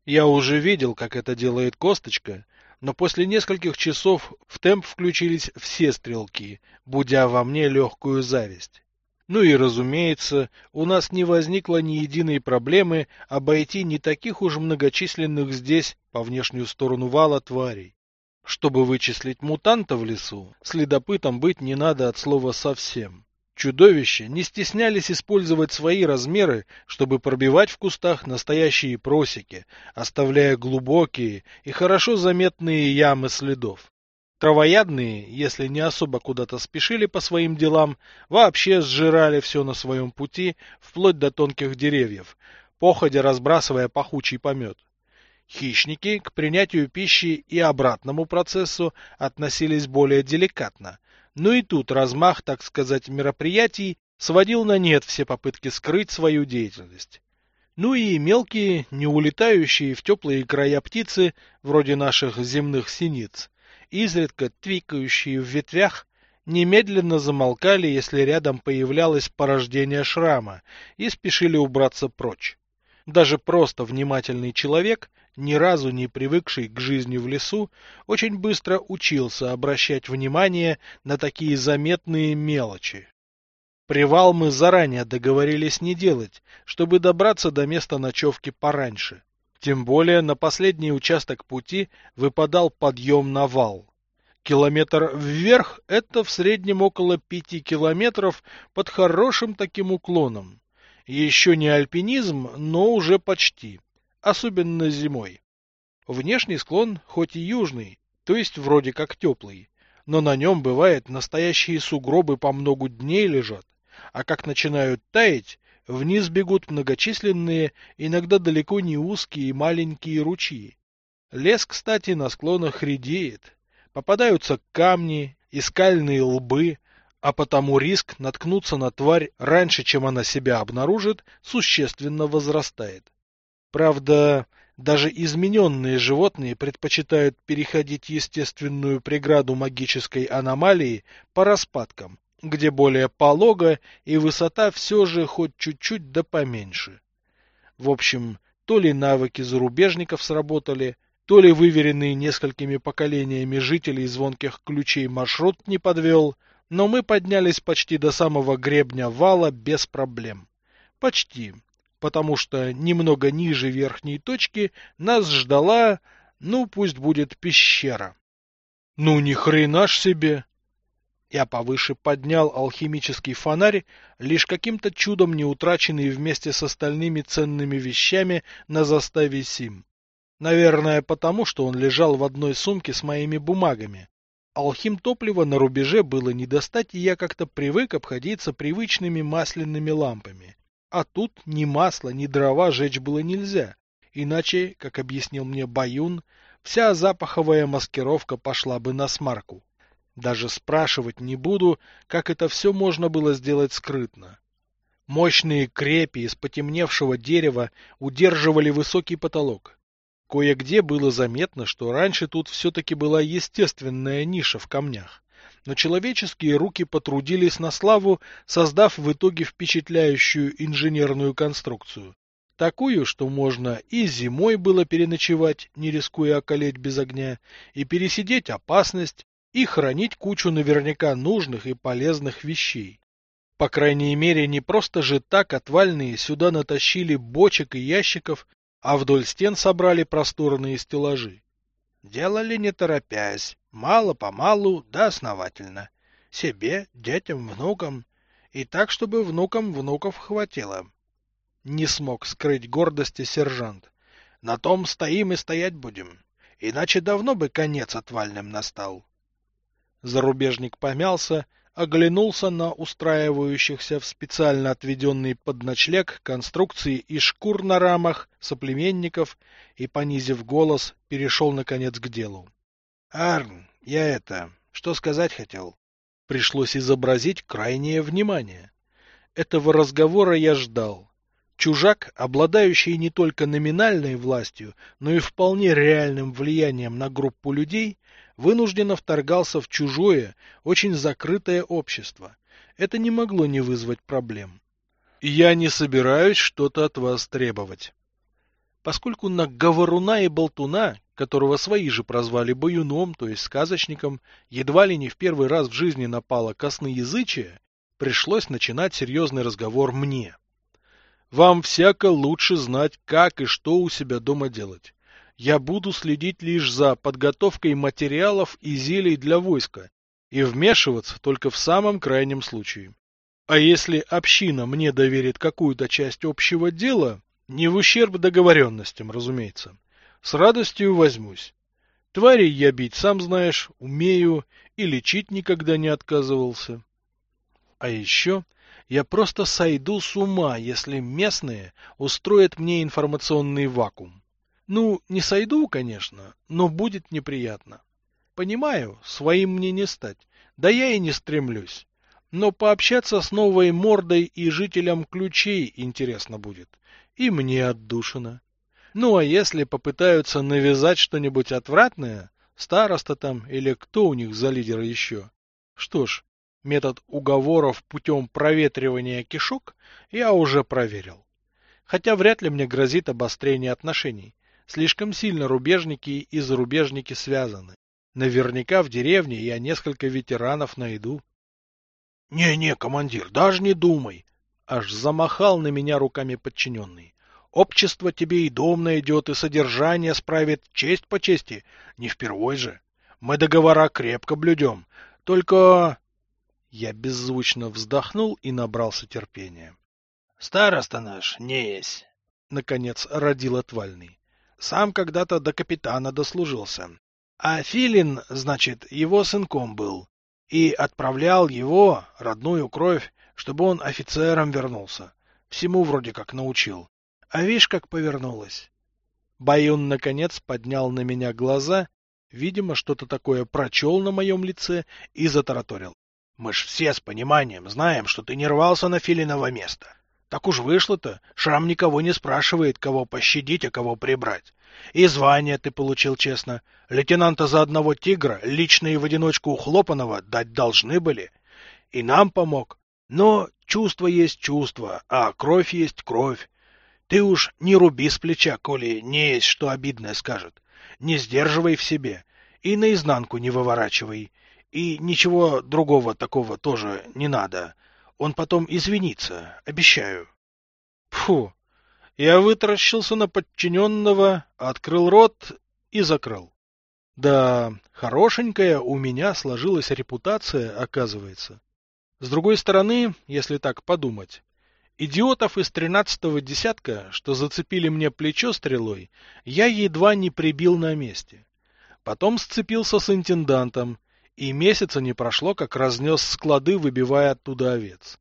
Я уже видел, как это делает косточка, но после нескольких часов в темп включились все стрелки, будя во мне легкую зависть. Ну и, разумеется, у нас не возникло ни единой проблемы обойти не таких уж многочисленных здесь, по внешнюю сторону вала, тварей. Чтобы вычислить мутанта в лесу, следопытом быть не надо от слова совсем. Чудовища не стеснялись использовать свои размеры, чтобы пробивать в кустах настоящие просеки, оставляя глубокие и хорошо заметные ямы следов. Травоядные, если не особо куда-то спешили по своим делам, вообще сжирали все на своем пути, вплоть до тонких деревьев, походя разбрасывая пахучий помет. Хищники к принятию пищи и обратному процессу относились более деликатно, но и тут размах, так сказать, мероприятий сводил на нет все попытки скрыть свою деятельность. Ну и мелкие, не улетающие в теплые края птицы, вроде наших земных синиц, изредка твикающие в ветвях, немедленно замолкали, если рядом появлялось порождение шрама, и спешили убраться прочь. Даже просто внимательный человек ни разу не привыкший к жизни в лесу, очень быстро учился обращать внимание на такие заметные мелочи. Привал мы заранее договорились не делать, чтобы добраться до места ночевки пораньше. Тем более на последний участок пути выпадал подъем на вал. Километр вверх – это в среднем около пяти километров под хорошим таким уклоном. Еще не альпинизм, но уже почти особенно зимой. Внешний склон хоть и южный, то есть вроде как теплый, но на нем бывает настоящие сугробы по многу дней лежат, а как начинают таять, вниз бегут многочисленные, иногда далеко не узкие маленькие ручьи. Лес, кстати, на склонах редеет. Попадаются камни и скальные лбы, а потому риск наткнуться на тварь раньше, чем она себя обнаружит, существенно возрастает. Правда, даже измененные животные предпочитают переходить естественную преграду магической аномалии по распадкам, где более полого и высота все же хоть чуть-чуть да поменьше. В общем, то ли навыки зарубежников сработали, то ли выверенный несколькими поколениями жителей звонких ключей маршрут не подвел, но мы поднялись почти до самого гребня вала без проблем. Почти потому что немного ниже верхней точки нас ждала, ну пусть будет пещера. Ну ни хрена ж себе! Я повыше поднял алхимический фонарь, лишь каким-то чудом не утраченный вместе с остальными ценными вещами на заставе Сим. Наверное, потому что он лежал в одной сумке с моими бумагами. Алхим топлива на рубеже было не достать, и я как-то привык обходиться привычными масляными лампами. А тут ни масло, ни дрова жечь было нельзя, иначе, как объяснил мне Баюн, вся запаховая маскировка пошла бы на смарку. Даже спрашивать не буду, как это все можно было сделать скрытно. Мощные крепи из потемневшего дерева удерживали высокий потолок. Кое-где было заметно, что раньше тут все-таки была естественная ниша в камнях но человеческие руки потрудились на славу, создав в итоге впечатляющую инженерную конструкцию. Такую, что можно и зимой было переночевать, не рискуя околеть без огня, и пересидеть опасность, и хранить кучу наверняка нужных и полезных вещей. По крайней мере, не просто же так отвальные сюда натащили бочек и ящиков, а вдоль стен собрали просторные стеллажи. Делали не торопясь, мало-помалу да основательно. Себе, детям, внукам. И так, чтобы внукам внуков хватило. Не смог скрыть гордости сержант. На том стоим и стоять будем. Иначе давно бы конец отвальным настал. Зарубежник помялся, оглянулся на устраивающихся в специально отведенный под ночлег конструкции из шкур на рамах соплеменников и, понизив голос, перешел наконец к делу. — Арн, я это, что сказать хотел? Пришлось изобразить крайнее внимание. Этого разговора я ждал. Чужак, обладающий не только номинальной властью, но и вполне реальным влиянием на группу людей, вынужденно вторгался в чужое, очень закрытое общество. Это не могло не вызвать проблем. я не собираюсь что-то от вас требовать. Поскольку на говоруна и болтуна, которого свои же прозвали баюном, то есть сказочником, едва ли не в первый раз в жизни напало косноязычие, пришлось начинать серьезный разговор мне. Вам всяко лучше знать, как и что у себя дома делать. Я буду следить лишь за подготовкой материалов и зелий для войска и вмешиваться только в самом крайнем случае. А если община мне доверит какую-то часть общего дела, не в ущерб договоренностям, разумеется, с радостью возьмусь. Тварей я бить, сам знаешь, умею и лечить никогда не отказывался. А еще я просто сойду с ума, если местные устроят мне информационный вакуум. Ну, не сойду, конечно, но будет неприятно. Понимаю, своим мне не стать, да я и не стремлюсь. Но пообщаться с новой мордой и жителям ключей интересно будет. И мне отдушина. Ну, а если попытаются навязать что-нибудь отвратное, староста там или кто у них за лидера еще, что ж, Метод уговоров путем проветривания кишок я уже проверил. Хотя вряд ли мне грозит обострение отношений. Слишком сильно рубежники и зарубежники связаны. Наверняка в деревне я несколько ветеранов найду. Не-не, командир, даже не думай. Аж замахал на меня руками подчиненный. Общество тебе и дом найдет, и содержание справит честь по чести. Не впервой же. Мы договора крепко блюдем. Только... Я беззвучно вздохнул и набрался терпения. — Староста наш, не есть, — наконец родил отвальный. Сам когда-то до капитана дослужился. А Филин, значит, его сынком был. И отправлял его, родную кровь, чтобы он офицером вернулся. Всему вроде как научил. А видишь, как повернулось. Баюн, наконец, поднял на меня глаза, видимо, что-то такое прочел на моем лице и затараторил. Мы ж все с пониманием знаем, что ты не рвался на Филиново место. Так уж вышло-то, Шрам никого не спрашивает, кого пощадить, а кого прибрать. И звание ты получил честно. Лейтенанта за одного тигра, лично и в одиночку у Хлопанова, дать должны были. И нам помог. Но чувство есть чувство, а кровь есть кровь. Ты уж не руби с плеча, коли не есть что обидное скажет. Не сдерживай в себе и наизнанку не выворачивай. И ничего другого такого тоже не надо. Он потом извинится, обещаю. Фу. Я вытаращился на подчиненного, открыл рот и закрыл. Да, хорошенькая у меня сложилась репутация, оказывается. С другой стороны, если так подумать, идиотов из тринадцатого десятка, что зацепили мне плечо стрелой, я едва не прибил на месте. Потом сцепился с интендантом, и месяца не прошло, как разнес склады, выбивая оттуда овец.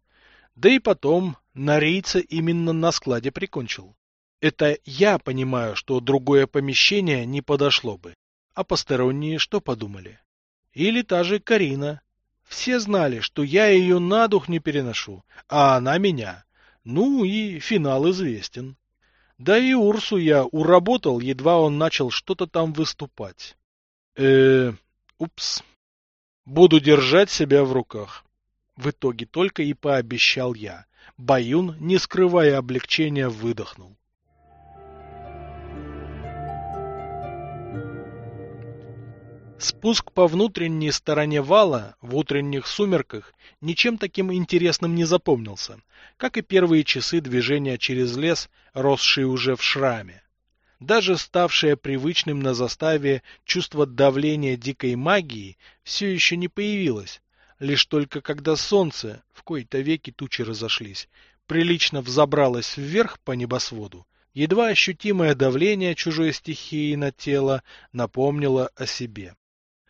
Да и потом Нарийца именно на складе прикончил. Это я понимаю, что другое помещение не подошло бы. А посторонние что подумали? Или та же Карина. Все знали, что я ее на дух не переношу, а она меня. Ну и финал известен. Да и Урсу я уработал, едва он начал что-то там выступать. Э, упс. Буду держать себя в руках. В итоге только и пообещал я. Баюн, не скрывая облегчения, выдохнул. Спуск по внутренней стороне вала в утренних сумерках ничем таким интересным не запомнился, как и первые часы движения через лес, росший уже в шраме. Даже ставшее привычным на заставе чувство давления дикой магии все еще не появилось. Лишь только когда солнце, в кои-то веки тучи разошлись, прилично взобралось вверх по небосводу, едва ощутимое давление чужой стихии на тело напомнило о себе.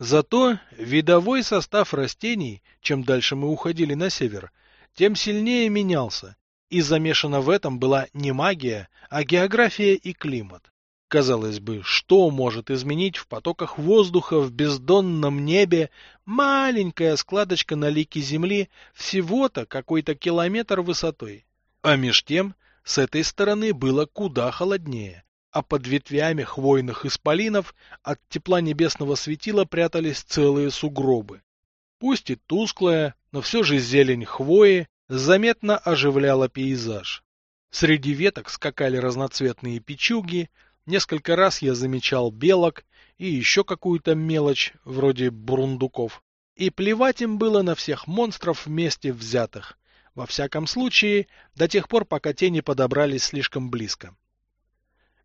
Зато видовой состав растений, чем дальше мы уходили на север, тем сильнее менялся, и замешана в этом была не магия, а география и климат. Казалось бы, что может изменить в потоках воздуха в бездонном небе маленькая складочка на лике Земли всего-то какой-то километр высотой? А меж тем, с этой стороны было куда холоднее, а под ветвями хвойных исполинов от тепла небесного светила прятались целые сугробы. Пусть и тусклая, но все же зелень хвои заметно оживляла пейзаж. Среди веток скакали разноцветные печуги, Несколько раз я замечал белок и еще какую-то мелочь, вроде бурундуков. И плевать им было на всех монстров вместе взятых. Во всяком случае, до тех пор, пока те не подобрались слишком близко.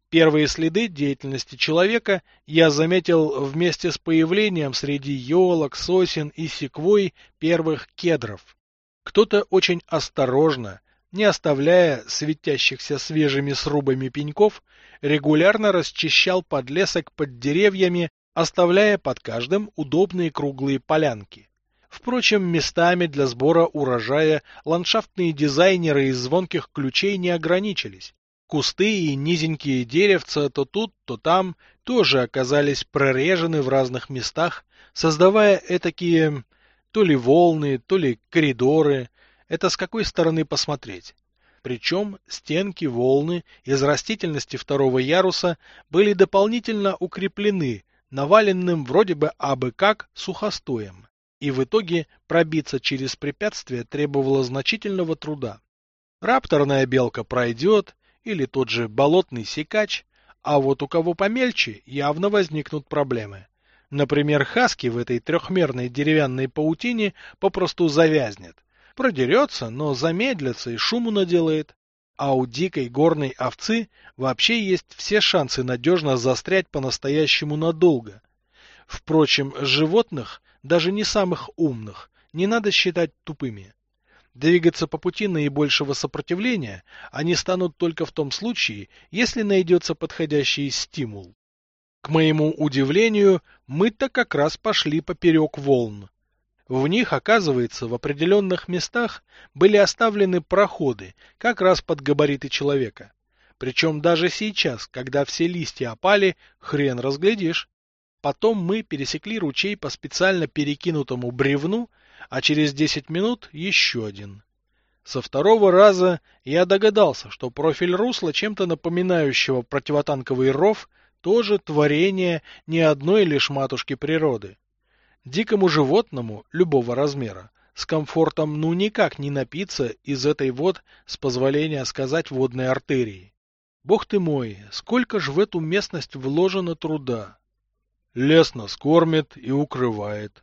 Первые следы деятельности человека я заметил вместе с появлением среди елок, сосен и секвой первых кедров. Кто-то очень осторожно, не оставляя светящихся свежими срубами пеньков, регулярно расчищал подлесок под деревьями, оставляя под каждым удобные круглые полянки. Впрочем, местами для сбора урожая ландшафтные дизайнеры из звонких ключей не ограничились. Кусты и низенькие деревца то тут, то там тоже оказались прорежены в разных местах, создавая этакие то ли волны, то ли коридоры, это с какой стороны посмотреть. Причем стенки волны из растительности второго яруса были дополнительно укреплены наваленным вроде бы абы как сухостоем. И в итоге пробиться через препятствие требовало значительного труда. Рапторная белка пройдет, или тот же болотный секач, а вот у кого помельче явно возникнут проблемы. Например, хаски в этой трехмерной деревянной паутине попросту завязнет продерется, но замедлится и шуму наделает. А у дикой горной овцы вообще есть все шансы надежно застрять по-настоящему надолго. Впрочем, животных, даже не самых умных, не надо считать тупыми. Двигаться по пути наибольшего сопротивления они станут только в том случае, если найдется подходящий стимул. К моему удивлению, мы-то как раз пошли поперек волн. В них, оказывается, в определенных местах были оставлены проходы, как раз под габариты человека. Причем даже сейчас, когда все листья опали, хрен разглядишь. Потом мы пересекли ручей по специально перекинутому бревну, а через десять минут еще один. Со второго раза я догадался, что профиль русла, чем-то напоминающего противотанковый ров, тоже творение не одной лишь матушки природы. Дикому животному любого размера с комфортом ну никак не напиться из этой вот, с позволения сказать, водной артерии. Бог ты мой, сколько ж в эту местность вложено труда. Лес нас кормит и укрывает.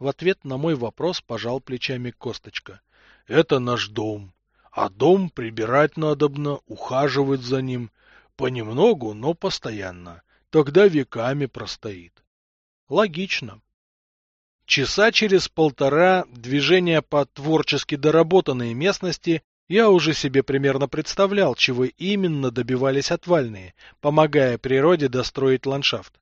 В ответ на мой вопрос пожал плечами Косточка. Это наш дом. А дом прибирать надобно, ухаживать за ним. Понемногу, но постоянно. Тогда веками простоит. Логично. Часа через полтора движения по творчески доработанной местности я уже себе примерно представлял, чего именно добивались отвальные, помогая природе достроить ландшафт.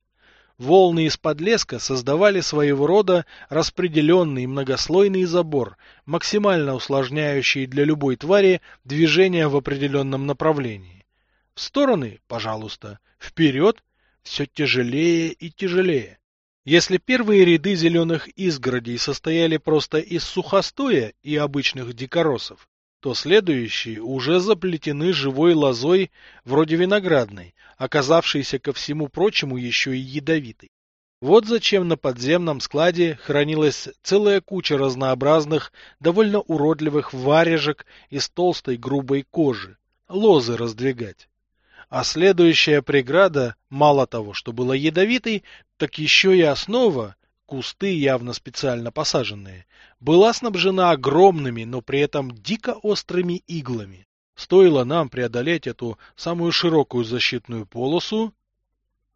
Волны из-под леска создавали своего рода распределенный многослойный забор, максимально усложняющий для любой твари движение в определенном направлении. В стороны, пожалуйста, вперед, все тяжелее и тяжелее. Если первые ряды зеленых изгородей состояли просто из сухостоя и обычных дикоросов, то следующие уже заплетены живой лозой вроде виноградной, оказавшейся ко всему прочему еще и ядовитой. Вот зачем на подземном складе хранилась целая куча разнообразных, довольно уродливых варежек из толстой грубой кожи, лозы раздвигать. А следующая преграда, мало того, что была ядовитой, так еще и основа, кусты явно специально посаженные, была снабжена огромными, но при этом дико острыми иглами. Стоило нам преодолеть эту самую широкую защитную полосу,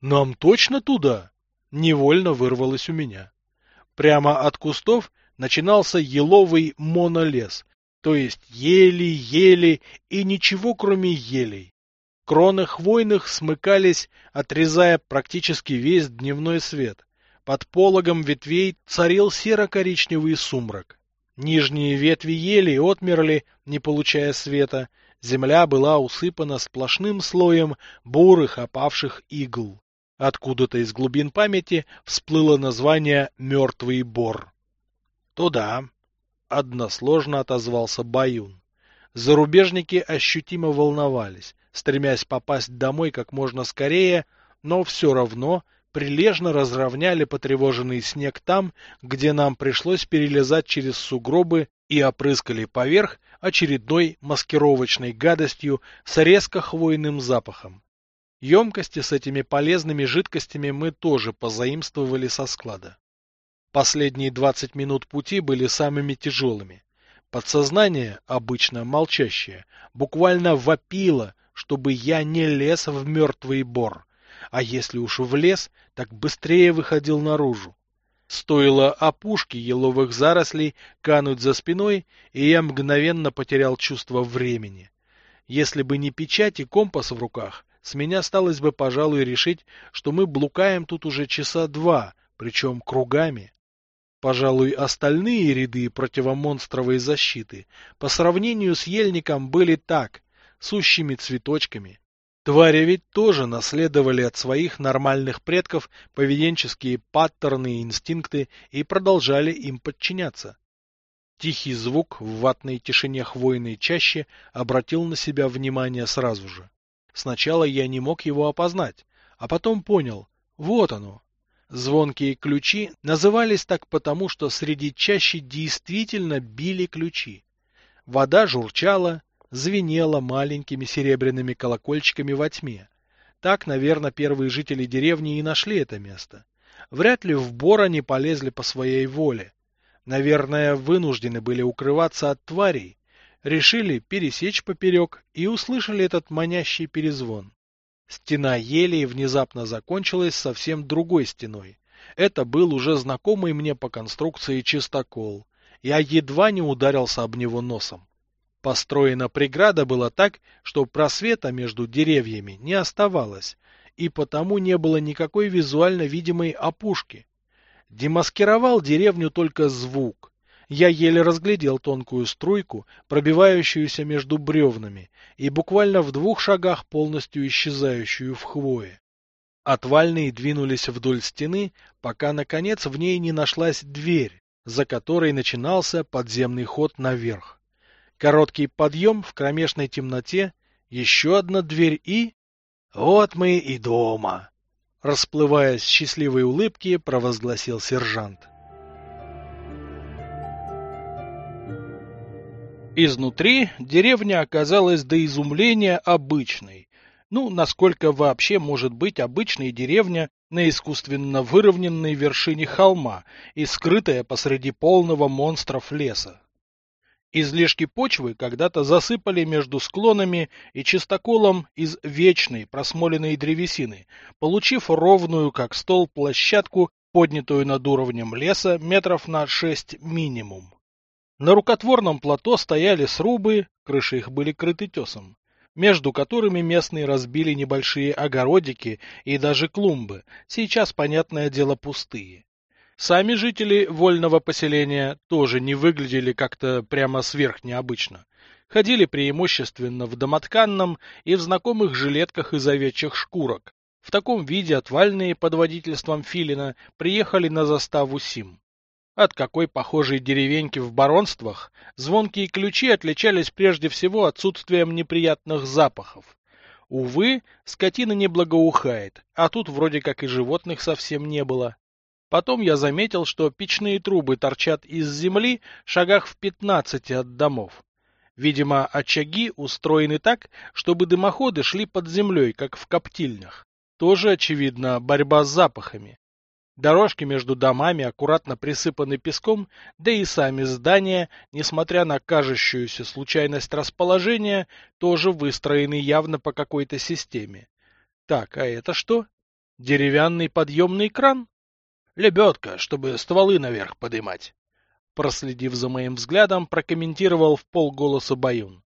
нам точно туда? Невольно вырвалось у меня. Прямо от кустов начинался еловый монолес, то есть ели, ели и ничего кроме елей. Кроны хвойных смыкались, отрезая практически весь дневной свет. Под пологом ветвей царил серо-коричневый сумрак. Нижние ветви ели отмерли, не получая света. Земля была усыпана сплошным слоем бурых опавших игл. Откуда-то из глубин памяти всплыло название «Мертвый бор». «Туда», — односложно отозвался Баюн. Зарубежники ощутимо волновались, стремясь попасть домой как можно скорее, но все равно прилежно разровняли потревоженный снег там, где нам пришлось перелезать через сугробы и опрыскали поверх очередной маскировочной гадостью с резко хвойным запахом. Емкости с этими полезными жидкостями мы тоже позаимствовали со склада. Последние двадцать минут пути были самыми тяжелыми. Подсознание, обычно молчащее, буквально вопило, чтобы я не лез в мертвый бор, а если уж влез, так быстрее выходил наружу. Стоило опушке еловых зарослей кануть за спиной, и я мгновенно потерял чувство времени. Если бы не печать и компас в руках, с меня осталось бы, пожалуй, решить, что мы блукаем тут уже часа два, причем кругами. Пожалуй, остальные ряды противомонстровой защиты по сравнению с ельником были так, сущими цветочками. Твари ведь тоже наследовали от своих нормальных предков поведенческие паттерны и инстинкты и продолжали им подчиняться. Тихий звук в ватной тишине хвойной чаще обратил на себя внимание сразу же. Сначала я не мог его опознать, а потом понял, вот оно, Звонкие ключи назывались так потому, что среди чащи действительно били ключи. Вода журчала, звенела маленькими серебряными колокольчиками во тьме. Так, наверное, первые жители деревни и нашли это место. Вряд ли в бор они полезли по своей воле. Наверное, вынуждены были укрываться от тварей. Решили пересечь поперек и услышали этот манящий перезвон. Стена елей внезапно закончилась совсем другой стеной. Это был уже знакомый мне по конструкции чистокол. Я едва не ударился об него носом. Построена преграда была так, что просвета между деревьями не оставалось, и потому не было никакой визуально видимой опушки. Демаскировал деревню только звук. Я еле разглядел тонкую струйку, пробивающуюся между бревнами, и буквально в двух шагах полностью исчезающую в хвое. Отвальные двинулись вдоль стены, пока, наконец, в ней не нашлась дверь, за которой начинался подземный ход наверх. Короткий подъем в кромешной темноте, еще одна дверь и... «Вот мы и дома!» Расплываясь в счастливой улыбке, провозгласил сержант. Изнутри деревня оказалась до изумления обычной. Ну, насколько вообще может быть обычная деревня на искусственно выровненной вершине холма и скрытая посреди полного монстров леса. Излишки почвы когда-то засыпали между склонами и чистоколом из вечной просмоленной древесины, получив ровную, как стол, площадку, поднятую над уровнем леса метров на шесть минимум. На рукотворном плато стояли срубы, крыши их были крыты тесом, между которыми местные разбили небольшие огородики и даже клумбы, сейчас, понятное дело, пустые. Сами жители вольного поселения тоже не выглядели как-то прямо сверх необычно. Ходили преимущественно в домотканном и в знакомых жилетках из овечьих шкурок. В таком виде отвальные под водительством Филина приехали на заставу Сим. От какой похожей деревеньки в баронствах звонкие ключи отличались прежде всего отсутствием неприятных запахов. Увы, скотина не благоухает, а тут вроде как и животных совсем не было. Потом я заметил, что печные трубы торчат из земли шагах в пятнадцати от домов. Видимо, очаги устроены так, чтобы дымоходы шли под землей, как в коптильнях. Тоже, очевидно, борьба с запахами. Дорожки между домами аккуратно присыпаны песком, да и сами здания, несмотря на кажущуюся случайность расположения, тоже выстроены явно по какой-то системе. Так, а это что? Деревянный подъемный кран? Лебедка, чтобы стволы наверх подымать. Проследив за моим взглядом, прокомментировал в полголоса Баюн.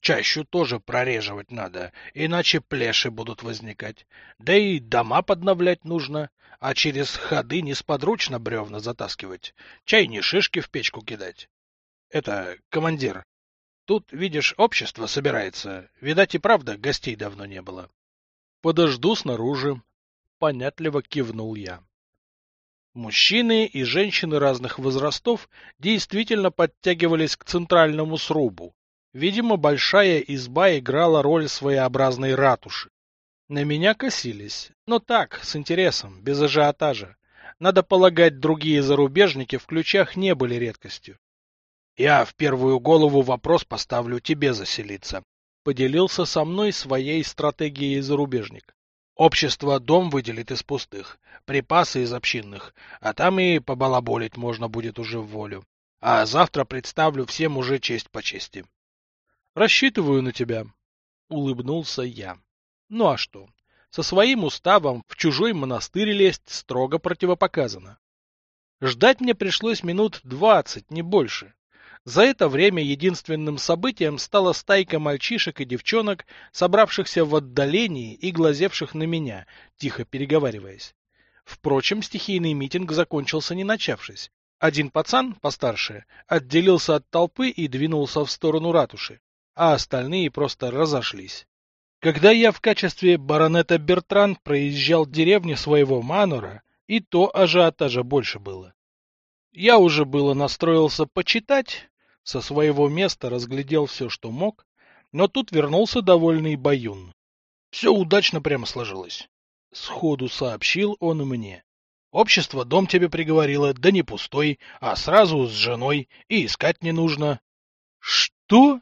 Чащу тоже прореживать надо, иначе плеши будут возникать. Да и дома подновлять нужно, а через ходы несподручно бревна затаскивать. Чай не шишки в печку кидать. Это, командир, тут, видишь, общество собирается. Видать и правда, гостей давно не было. Подожду снаружи. Понятливо кивнул я. Мужчины и женщины разных возрастов действительно подтягивались к центральному срубу, Видимо, большая изба играла роль своеобразной ратуши. На меня косились, но так, с интересом, без ажиотажа. Надо полагать, другие зарубежники в ключах не были редкостью. Я в первую голову вопрос поставлю тебе заселиться. Поделился со мной своей стратегией зарубежник. Общество дом выделит из пустых, припасы из общинных, а там и побалаболить можно будет уже в волю. А завтра представлю всем уже честь по чести. Рассчитываю на тебя, улыбнулся я. Ну а что? Со своим уставом в чужой монастырь лезть строго противопоказано. Ждать мне пришлось минут двадцать, не больше. За это время единственным событием стала стайка мальчишек и девчонок, собравшихся в отдалении и глазевших на меня, тихо переговариваясь. Впрочем, стихийный митинг закончился не начавшись. Один пацан, постарше, отделился от толпы и двинулся в сторону ратуши а остальные просто разошлись. Когда я в качестве баронета Бертран проезжал деревню своего манора, и то ажиотажа больше было. Я уже было настроился почитать, со своего места разглядел все, что мог, но тут вернулся довольный Баюн. Все удачно прямо сложилось. Сходу сообщил он мне. Общество дом тебе приговорило, да не пустой, а сразу с женой, и искать не нужно. Что?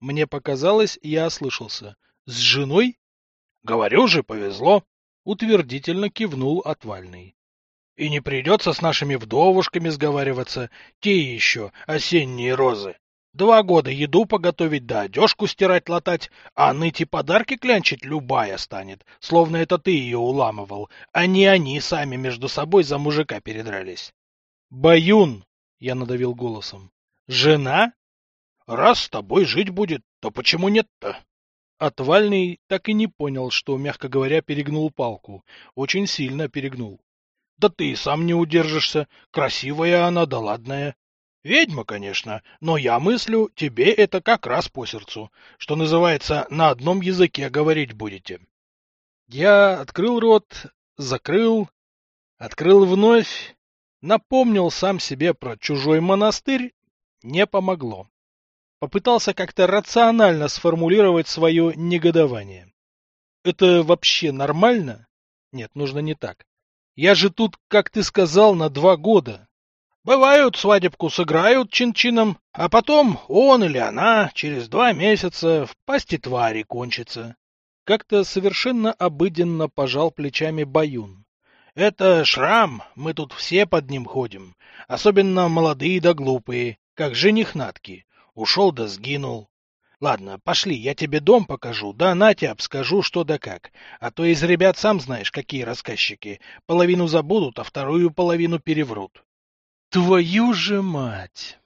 Мне показалось, я ослышался. С женой? Говорю же, повезло. Утвердительно кивнул отвальный. И не придется с нашими вдовушками сговариваться, те еще осенние розы. Два года еду поготовить да одежку стирать-латать, а ныть и подарки клянчить любая станет, словно это ты ее уламывал, а не они сами между собой за мужика передрались. — Баюн! — я надавил голосом. — Жена? Раз с тобой жить будет, то почему нет-то? Отвальный так и не понял, что, мягко говоря, перегнул палку. Очень сильно перегнул. Да ты и сам не удержишься. Красивая она, да ладная. Ведьма, конечно, но я мыслю, тебе это как раз по сердцу. Что называется, на одном языке говорить будете. Я открыл рот, закрыл, открыл вновь, напомнил сам себе про чужой монастырь, не помогло попытался как-то рационально сформулировать свое негодование. Это вообще нормально? Нет, нужно не так. Я же тут, как ты сказал, на два года. Бывают, свадебку сыграют чин-чином, а потом он или она через два месяца в пасти твари кончится. Как-то совершенно обыденно пожал плечами Баюн. Это шрам, мы тут все под ним ходим, особенно молодые да глупые, как жених Натки. Ушел да сгинул. Ладно, пошли, я тебе дом покажу, да Натя обскажу, что да как. А то из ребят сам знаешь, какие рассказчики. Половину забудут, а вторую половину переврут. Твою же мать!